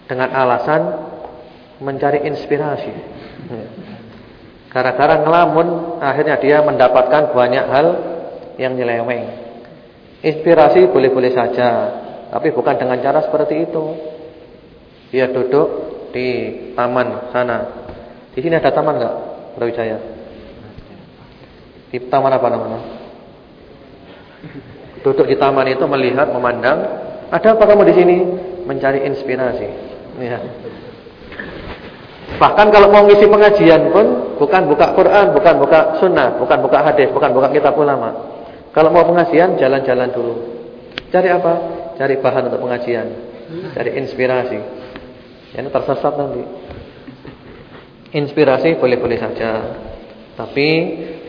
Dengan alasan mencari inspirasi. Gara-gara ngelamun, akhirnya dia mendapatkan banyak hal yang nyeleweng. Inspirasi boleh-boleh saja, tapi bukan dengan cara seperti itu. Dia duduk di taman sana. Di sini ada taman enggak? Brawijaya. Di taman apa namanya? Duduk di taman itu melihat, memandang. Ada apa kamu di sini? Mencari inspirasi. Ya. Bahkan kalau mau ngisi pengajian pun bukan buka Quran, bukan buka sunnah, bukan buka hadis, bukan buka kitab ulama. Kalau mau pengajian jalan-jalan dulu. Cari apa? Cari bahan untuk pengajian. Cari inspirasi. Ini tersesat nanti. Inspirasi boleh-boleh saja. Tapi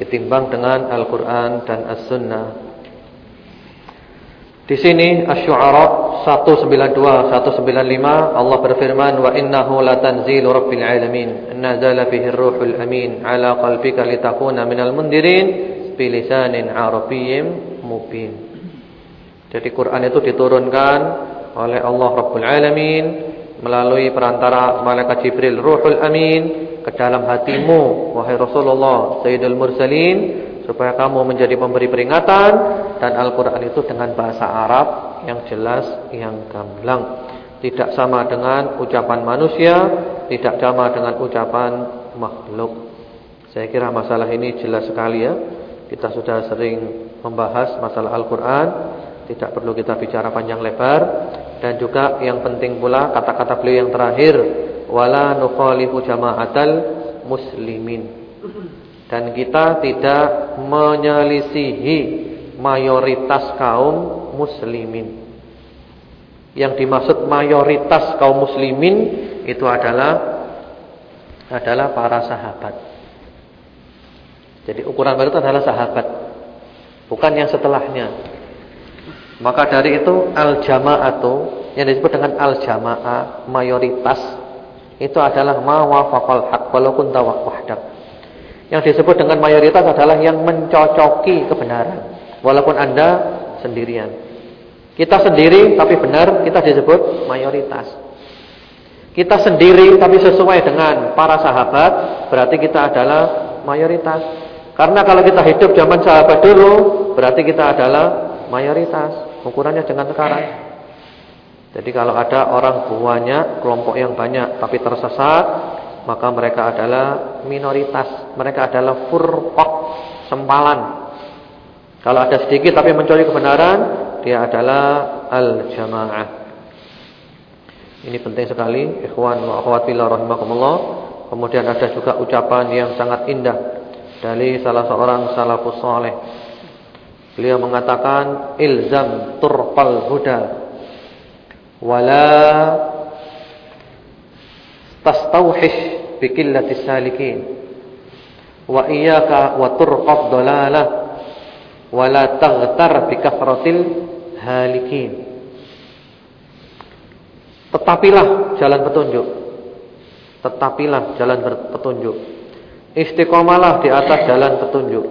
ditimbang dengan Al-Qur'an dan As-Sunnah di sini Asy-Syu'ara 192 195 Allah berfirman wa innahu latanzilu rabbil alamin. Nazala bihi ar-ruhul amin. Ala qalbika litakuna minal mundirin bilisanin arabiyyin mubin. Jadi Quran itu diturunkan oleh Allah Rabbul Alamin melalui perantara malaikat Jibril Ruhul Amin ke dalam hatimu wahai Rasulullah Sayyidul Mursalin supaya kamu menjadi pemberi peringatan. Dan Al-Qur'an itu dengan bahasa Arab yang jelas, yang gamblang. Tidak sama dengan ucapan manusia, tidak sama dengan ucapan makhluk. Saya kira masalah ini jelas sekali ya. Kita sudah sering membahas masalah Al-Qur'an, tidak perlu kita bicara panjang lebar dan juga yang penting pula kata-kata beliau yang terakhir wala nukhalifu jama'atal muslimin. Dan kita tidak menyelisihi mayoritas kaum muslimin. Yang dimaksud mayoritas kaum muslimin itu adalah adalah para sahabat. Jadi ukuran itu adalah sahabat, bukan yang setelahnya. Maka dari itu al-jama'atu yang disebut dengan al-jamaah mayoritas itu adalah ma wafaqal haq walaupun wahdak. Yang disebut dengan mayoritas adalah yang mencocoki kebenaran walaupun Anda sendirian. Kita sendiri tapi benar, kita disebut mayoritas. Kita sendiri tapi sesuai dengan para sahabat, berarti kita adalah mayoritas. Karena kalau kita hidup zaman sahabat dulu, berarti kita adalah mayoritas. Ukurannya dengan sekarang. Jadi kalau ada orang banyak, kelompok yang banyak tapi tersesat, maka mereka adalah minoritas. Mereka adalah furqah, sempalan. Kalau ada sedikit tapi mencuri kebenaran, dia adalah al-jamaah. Ini penting sekali, ikhwan wa akhwat rahimakumullah. Kemudian ada juga ucapan yang sangat indah dari salah seorang salafus saleh. Beliau mengatakan ilzam turqal huda wala tastauhish bi qillati salikin wa iyyaka wa turqad dalalah wala taghtar bi kafratil halikin tetapilah jalan petunjuk tetapilah jalan petunjuk istiqomalah di atas jalan petunjuk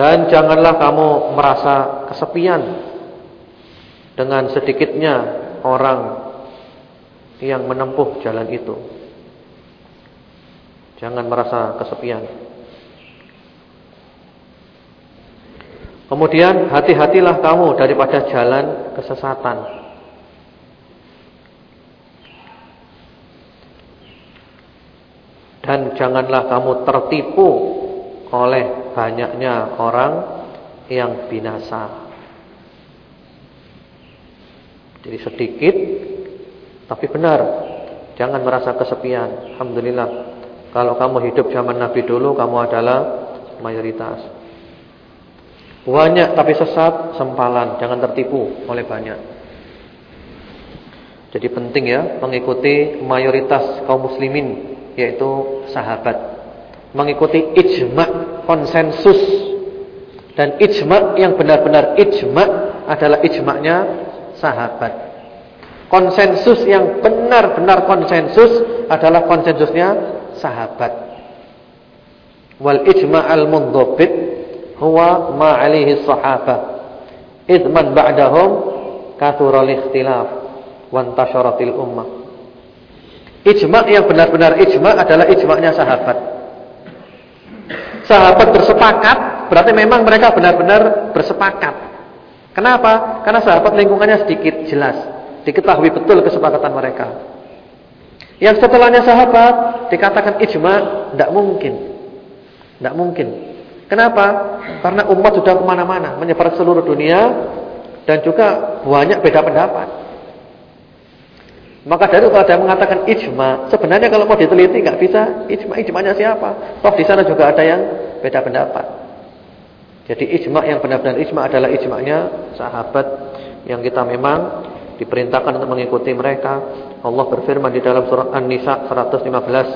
dan janganlah kamu merasa kesepian dengan sedikitnya orang yang menempuh jalan itu. Jangan merasa kesepian. Kemudian hati-hatilah kamu daripada jalan kesesatan. Dan janganlah kamu tertipu oleh banyaknya orang yang binasa. Jadi sedikit tapi benar. Jangan merasa kesepian. Alhamdulillah. Kalau kamu hidup zaman Nabi dulu kamu adalah mayoritas. Banyak tapi sesat, sempalan, jangan tertipu oleh banyak. Jadi penting ya mengikuti mayoritas kaum muslimin yaitu sahabat. Mengikuti ijma, konsensus. Dan ijma yang benar-benar ijma adalah ijma'nya sahabat. Konsensus yang benar-benar konsensus adalah konsensusnya sahabat. Wal ijma' al-mundhabit huwa ma 'alaihi sahabah. Idman ba'dahum kathural ikhtilaf wa intasharatil ummah. Ijma' yang benar-benar ijma' adalah ijma'nya sahabat. Sahabat bersepakat berarti memang mereka benar-benar bersepakat. Kenapa? Karena sahabat lingkungannya sedikit jelas, diketahui betul kesepakatan mereka. Yang setelahnya sahabat dikatakan ijma, tidak mungkin, tidak mungkin. Kenapa? Karena umat sudah ke mana-mana, menyebar ke seluruh dunia dan juga banyak beda pendapat. Maka dari itu kalau ada yang mengatakan ijma, sebenarnya kalau mau diteliti nggak bisa ijma ijmanya siapa? Toh di sana juga ada yang beda pendapat. Jadi ijma' yang benar-benar ijma' adalah ijma'nya sahabat yang kita memang diperintahkan untuk mengikuti mereka. Allah berfirman di dalam surah An-Nisa 115,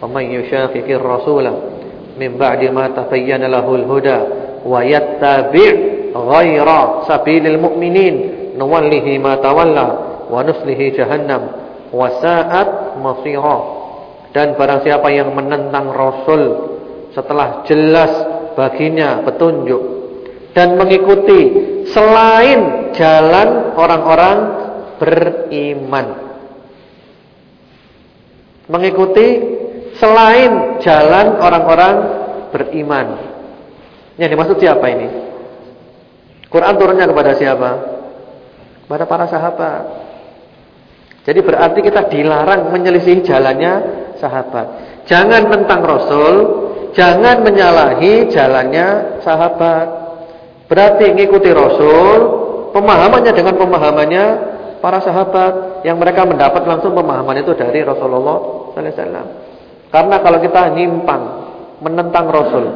"Wa may yushaqiqir rasula min ba'di ma tabayyana lahul huda wa yattabi' ghayra sabilil mu'minin nuwallihi ma tawalla wa nuslihi jahannam wa sa'at masira." Dan barang siapa yang menentang Rasul setelah jelas baginya petunjuk dan mengikuti selain jalan orang-orang beriman. Mengikuti selain jalan orang-orang beriman. Yang dimaksud siapa ini? Quran turunnya kepada siapa? Kepada para sahabat. Jadi berarti kita dilarang menyelisihi jalannya sahabat. Jangan tentang Rasul, jangan menyalahi jalannya sahabat. Berarti mengikuti Rasul, pemahamannya dengan pemahamannya para sahabat yang mereka mendapat langsung pemahaman itu dari Rasulullah sallallahu alaihi wasallam. Karena kalau kita nyimpang menentang Rasul,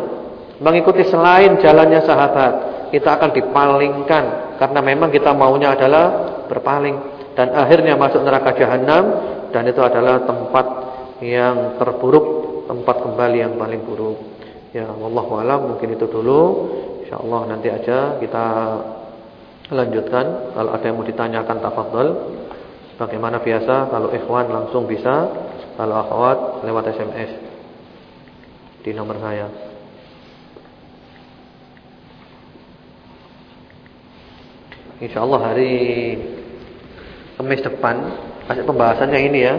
mengikuti selain jalannya sahabat, kita akan dipalingkan karena memang kita maunya adalah berpaling dan akhirnya masuk neraka jahanam dan itu adalah tempat yang terburuk, tempat kembali yang paling buruk. Ya, wallahu alam mungkin itu dulu. Insyaallah nanti aja kita lanjutkan. Kalau ada yang mau ditanyakan tafadhol. Bagaimana biasa kalau ikhwan langsung bisa, kalau akhwat lewat SMS di nomor saya. Insyaallah hari Kamis depan Masih pembahasannya ini ya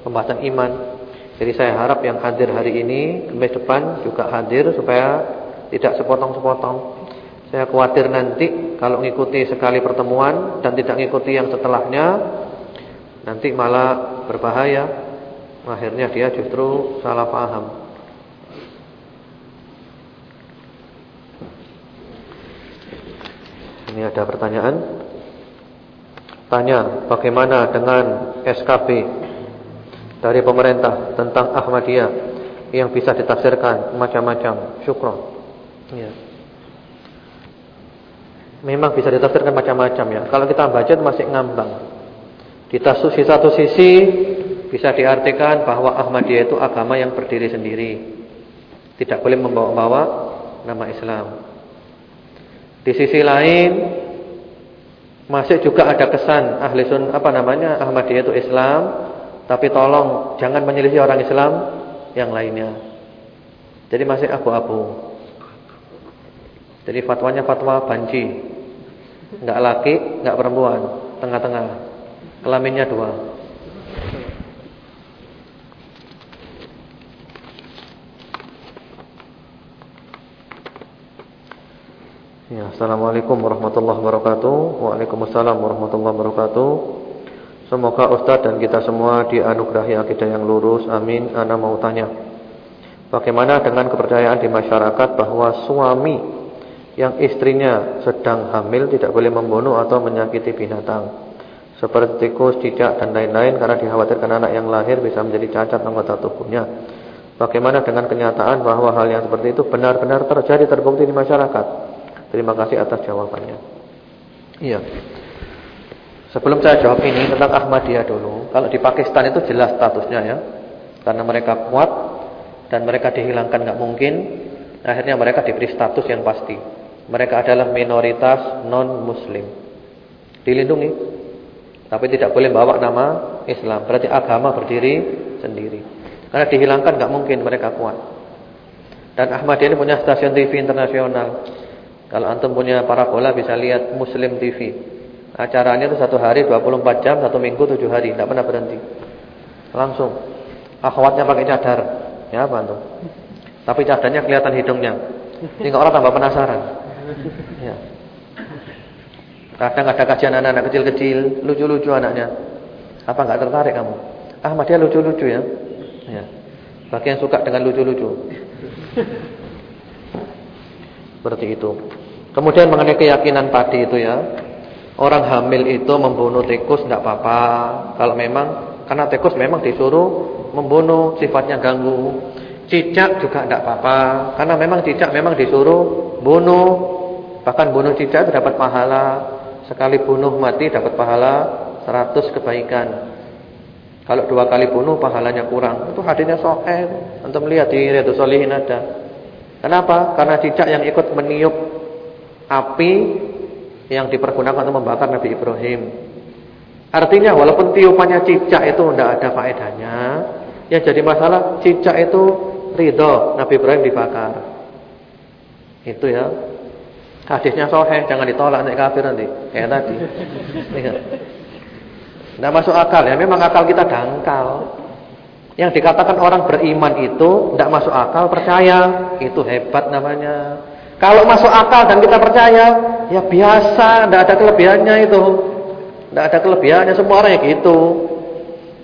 Pembahasan iman. Jadi saya harap yang hadir hari ini Kamis depan juga hadir Supaya tidak sepotong-sepotong. Saya khawatir nanti Kalau mengikuti sekali pertemuan Dan tidak mengikuti yang setelahnya Nanti malah berbahaya Akhirnya dia justru salah paham Ini ada pertanyaan. Tanya, bagaimana dengan SKP dari pemerintah tentang Ahmadiyah yang bisa ditafsirkan macam-macam? Syukron. Ya. Memang bisa ditafsirkan macam-macam ya. Kalau kita baca masih ngambang. Di satu sisi bisa diartikan bahwa Ahmadiyah itu agama yang berdiri sendiri. Tidak boleh membawa-bawa nama Islam. Di sisi lain masih juga ada kesan ahli sun apa namanya Ahmadiyah itu Islam, tapi tolong jangan menyelisih orang Islam yang lainnya. Jadi masih abu-abu. Jadi fatwanya fatwa banci. Enggak laki, enggak perempuan, tengah-tengah. Kelaminnya dua. Ya, Assalamualaikum warahmatullahi wabarakatuh. Waalaikumsalam warahmatullahi wabarakatuh. Semoga Ustadz dan kita semua dianugerahi akidah yang lurus. Amin. Ana mau tanya Bagaimana dengan kepercayaan di masyarakat bahwa suami Yang istrinya sedang hamil Tidak boleh membunuh atau menyakiti binatang? Seperti tikus, cicak dan lain-lain Karena dikhawatirkan anak yang lahir bisa menjadi cacat anggota tubuhnya. Bagaimana dengan kenyataan bahwa hal yang seperti itu benar-benar terjadi terbukti di masyarakat Terima kasih atas jawabannya. Iya. Sebelum saya jawab ini tentang Ahmadiyah dulu. Kalau di Pakistan itu jelas statusnya ya. Karena mereka kuat dan mereka dihilangkan nggak mungkin. Akhirnya mereka diberi status yang pasti. Mereka adalah minoritas non-muslim. Dilindungi. Tapi tidak boleh bawa nama Islam. Berarti agama berdiri sendiri. Karena dihilangkan nggak mungkin mereka kuat. Dan Ahmadiyah ini punya stasiun TV internasional. Kalau antum punya parabola bisa lihat Muslim TV. Acaranya itu satu hari 24 jam, satu minggu 7 hari, tidak pernah berhenti. Langsung. Akhwatnya pakai cadar. Ya apa antum? Tapi cadarnya kelihatan hidungnya. Sehingga orang tambah penasaran. Ya. Kadang ada kajian anak-anak kecil-kecil, lucu-lucu anaknya. Apa enggak tertarik kamu? Ah, dia lucu-lucu ya. Ya. Bagi yang suka dengan lucu-lucu. Seperti itu. Kemudian mengenai keyakinan tadi itu ya. Orang hamil itu membunuh tikus tidak apa-apa. Kalau memang karena tikus memang disuruh membunuh, sifatnya ganggu. Cicak juga tidak apa-apa. Karena memang cicak memang disuruh bunuh. Bahkan bunuh cicak itu dapat pahala. Sekali bunuh mati dapat pahala 100 kebaikan. Kalau dua kali bunuh pahalanya kurang. Itu hadisnya sahih. Untuk melihat di Riyadhus Shalihin ada. Kenapa? Karena cicak yang ikut meniup api yang dipergunakan untuk membakar Nabi Ibrahim. Artinya walaupun tiupannya cicak itu tidak ada faedahnya, yang jadi masalah cicak itu ridho Nabi Ibrahim dibakar. Itu ya. Hadisnya sahih, jangan ditolak nanti kafir nanti. Kayak tadi. Tidak masuk akal ya, memang akal kita dangkal. Yang dikatakan orang beriman itu tidak masuk akal percaya, itu hebat namanya. Kalau masuk akal dan kita percaya, ya biasa, tidak ada kelebihannya itu. Tidak ada kelebihannya semua orang yang gitu.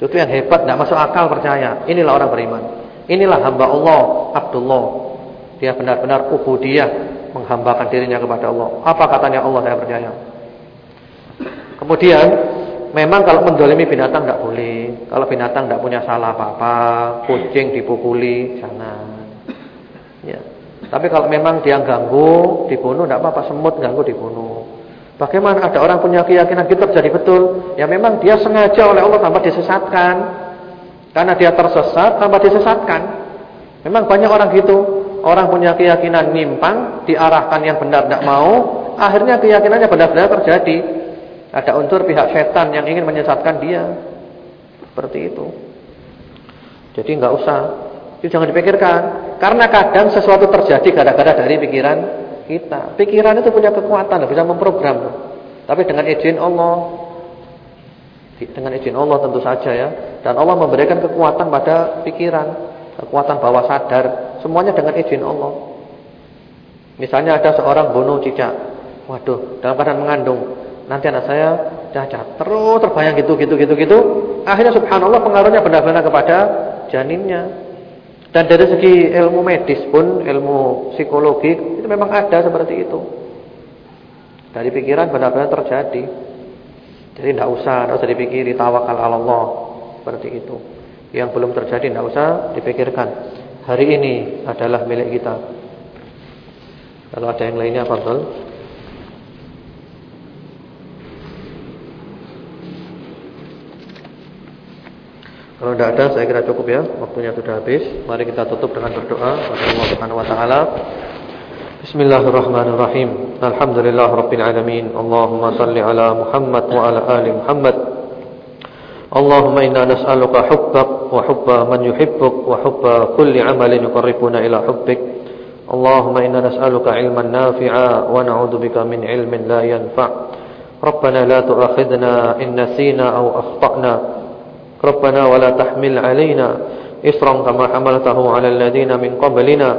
Itu yang hebat, tidak masuk akal percaya. Inilah orang beriman. Inilah hamba Allah, Abdullah. Dia benar-benar ubudiyah menghambakan dirinya kepada Allah. Apa katanya Allah saya percaya. Kemudian memang kalau mendolimi binatang tidak boleh. Kalau binatang tidak punya salah apa-apa, kucing dipukuli jangan. Ya. Tapi kalau memang dia ganggu, dibunuh tidak apa-apa. Semut ganggu dibunuh. Bagaimana ada orang punya keyakinan itu terjadi betul? Ya memang dia sengaja oleh Allah tanpa disesatkan. Karena dia tersesat tanpa disesatkan. Memang banyak orang gitu. Orang punya keyakinan nyimpang, diarahkan yang benar tidak mau, akhirnya keyakinannya benar-benar terjadi. Ada unsur pihak setan yang ingin menyesatkan dia. Seperti itu. Jadi nggak usah. Itu jangan dipikirkan. Karena kadang sesuatu terjadi gara-gara dari pikiran kita. Pikiran itu punya kekuatan, bisa memprogram. Tapi dengan izin Allah, dengan izin Allah tentu saja ya. Dan Allah memberikan kekuatan pada pikiran, kekuatan bawah sadar Semuanya dengan izin Allah. Misalnya ada seorang bunuh cicak. Waduh, dalam keadaan mengandung. Nanti anak saya cacat. Terus terbayang gitu gitu gitu gitu. Akhirnya subhanallah pengaruhnya benar-benar kepada janinnya. Dan dari segi ilmu medis pun, ilmu psikologi itu memang ada seperti itu. Dari pikiran benar-benar terjadi. Jadi tidak usah, tidak usah dipikiri tawakal Allah seperti itu. Yang belum terjadi tidak usah dipikirkan hari ini adalah milik kita. Kalau ada yang lainnya apa Kalau tidak ada saya kira cukup ya. Waktunya sudah habis. Mari kita tutup dengan berdoa Bismillahirrahmanirrahim. Alhamdulillah Rabbil Alamin. Allahumma salli ala Muhammad wa ala ali Muhammad. Allahumma inna nas'aluka hubbak Wa hubba man yuhibbuk Wa hubba kulli amalin yukarribuna ila hubbik. Allahumma inna nas'aluka ilman nafi'a Wa na'udubika min ilmin la yanfa' Rabbana la tu'akhidna in nasina au akhta'na ربنا ولا تحمل علينا إسرا كما حملته على الذين من قبلنا.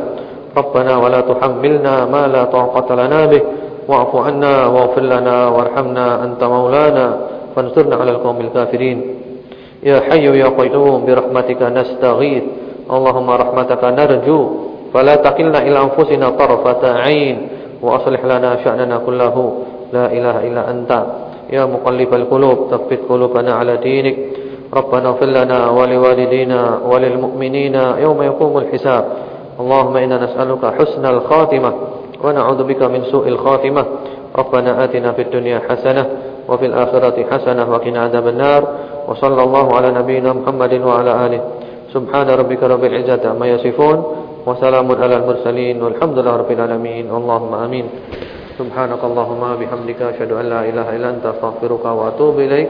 ربنا ولا تحملنا ما لا طاقة لنا به. واعف عنا واغفر لنا وارحمنا أنت مولانا. فانصرنا على القوم الكافرين. يا حي يا قيوم برحمتك نستغيث. اللهم رحمتك نرجو. فلا تقلنا إلى أنفسنا طرفة عين. وأصلح لنا شأننا كله. لا إله إلا أنت. يا مقلب القلوب ثبت قلوبنا على دينك. ربنا اغفر لنا ولوالدينا وللمؤمنين يوم يقوم الحساب. اللهم إنا نسألك حسن الخاتمة ونعوذ بك من سوء الخاتمة. ربنا آتنا في الدنيا حسنة وفي الآخرة حسنة وقنا عذاب النار. وصلى الله على نبينا محمد وعلى آله. سبحان ربك رب العزة عما يصفون وسلام على المرسلين والحمد لله رب العالمين. اللهم آمين. سبحانك اللهم بحمدك أشهد أن لا إله إلا أنت أستغفرك وأتوب إليك.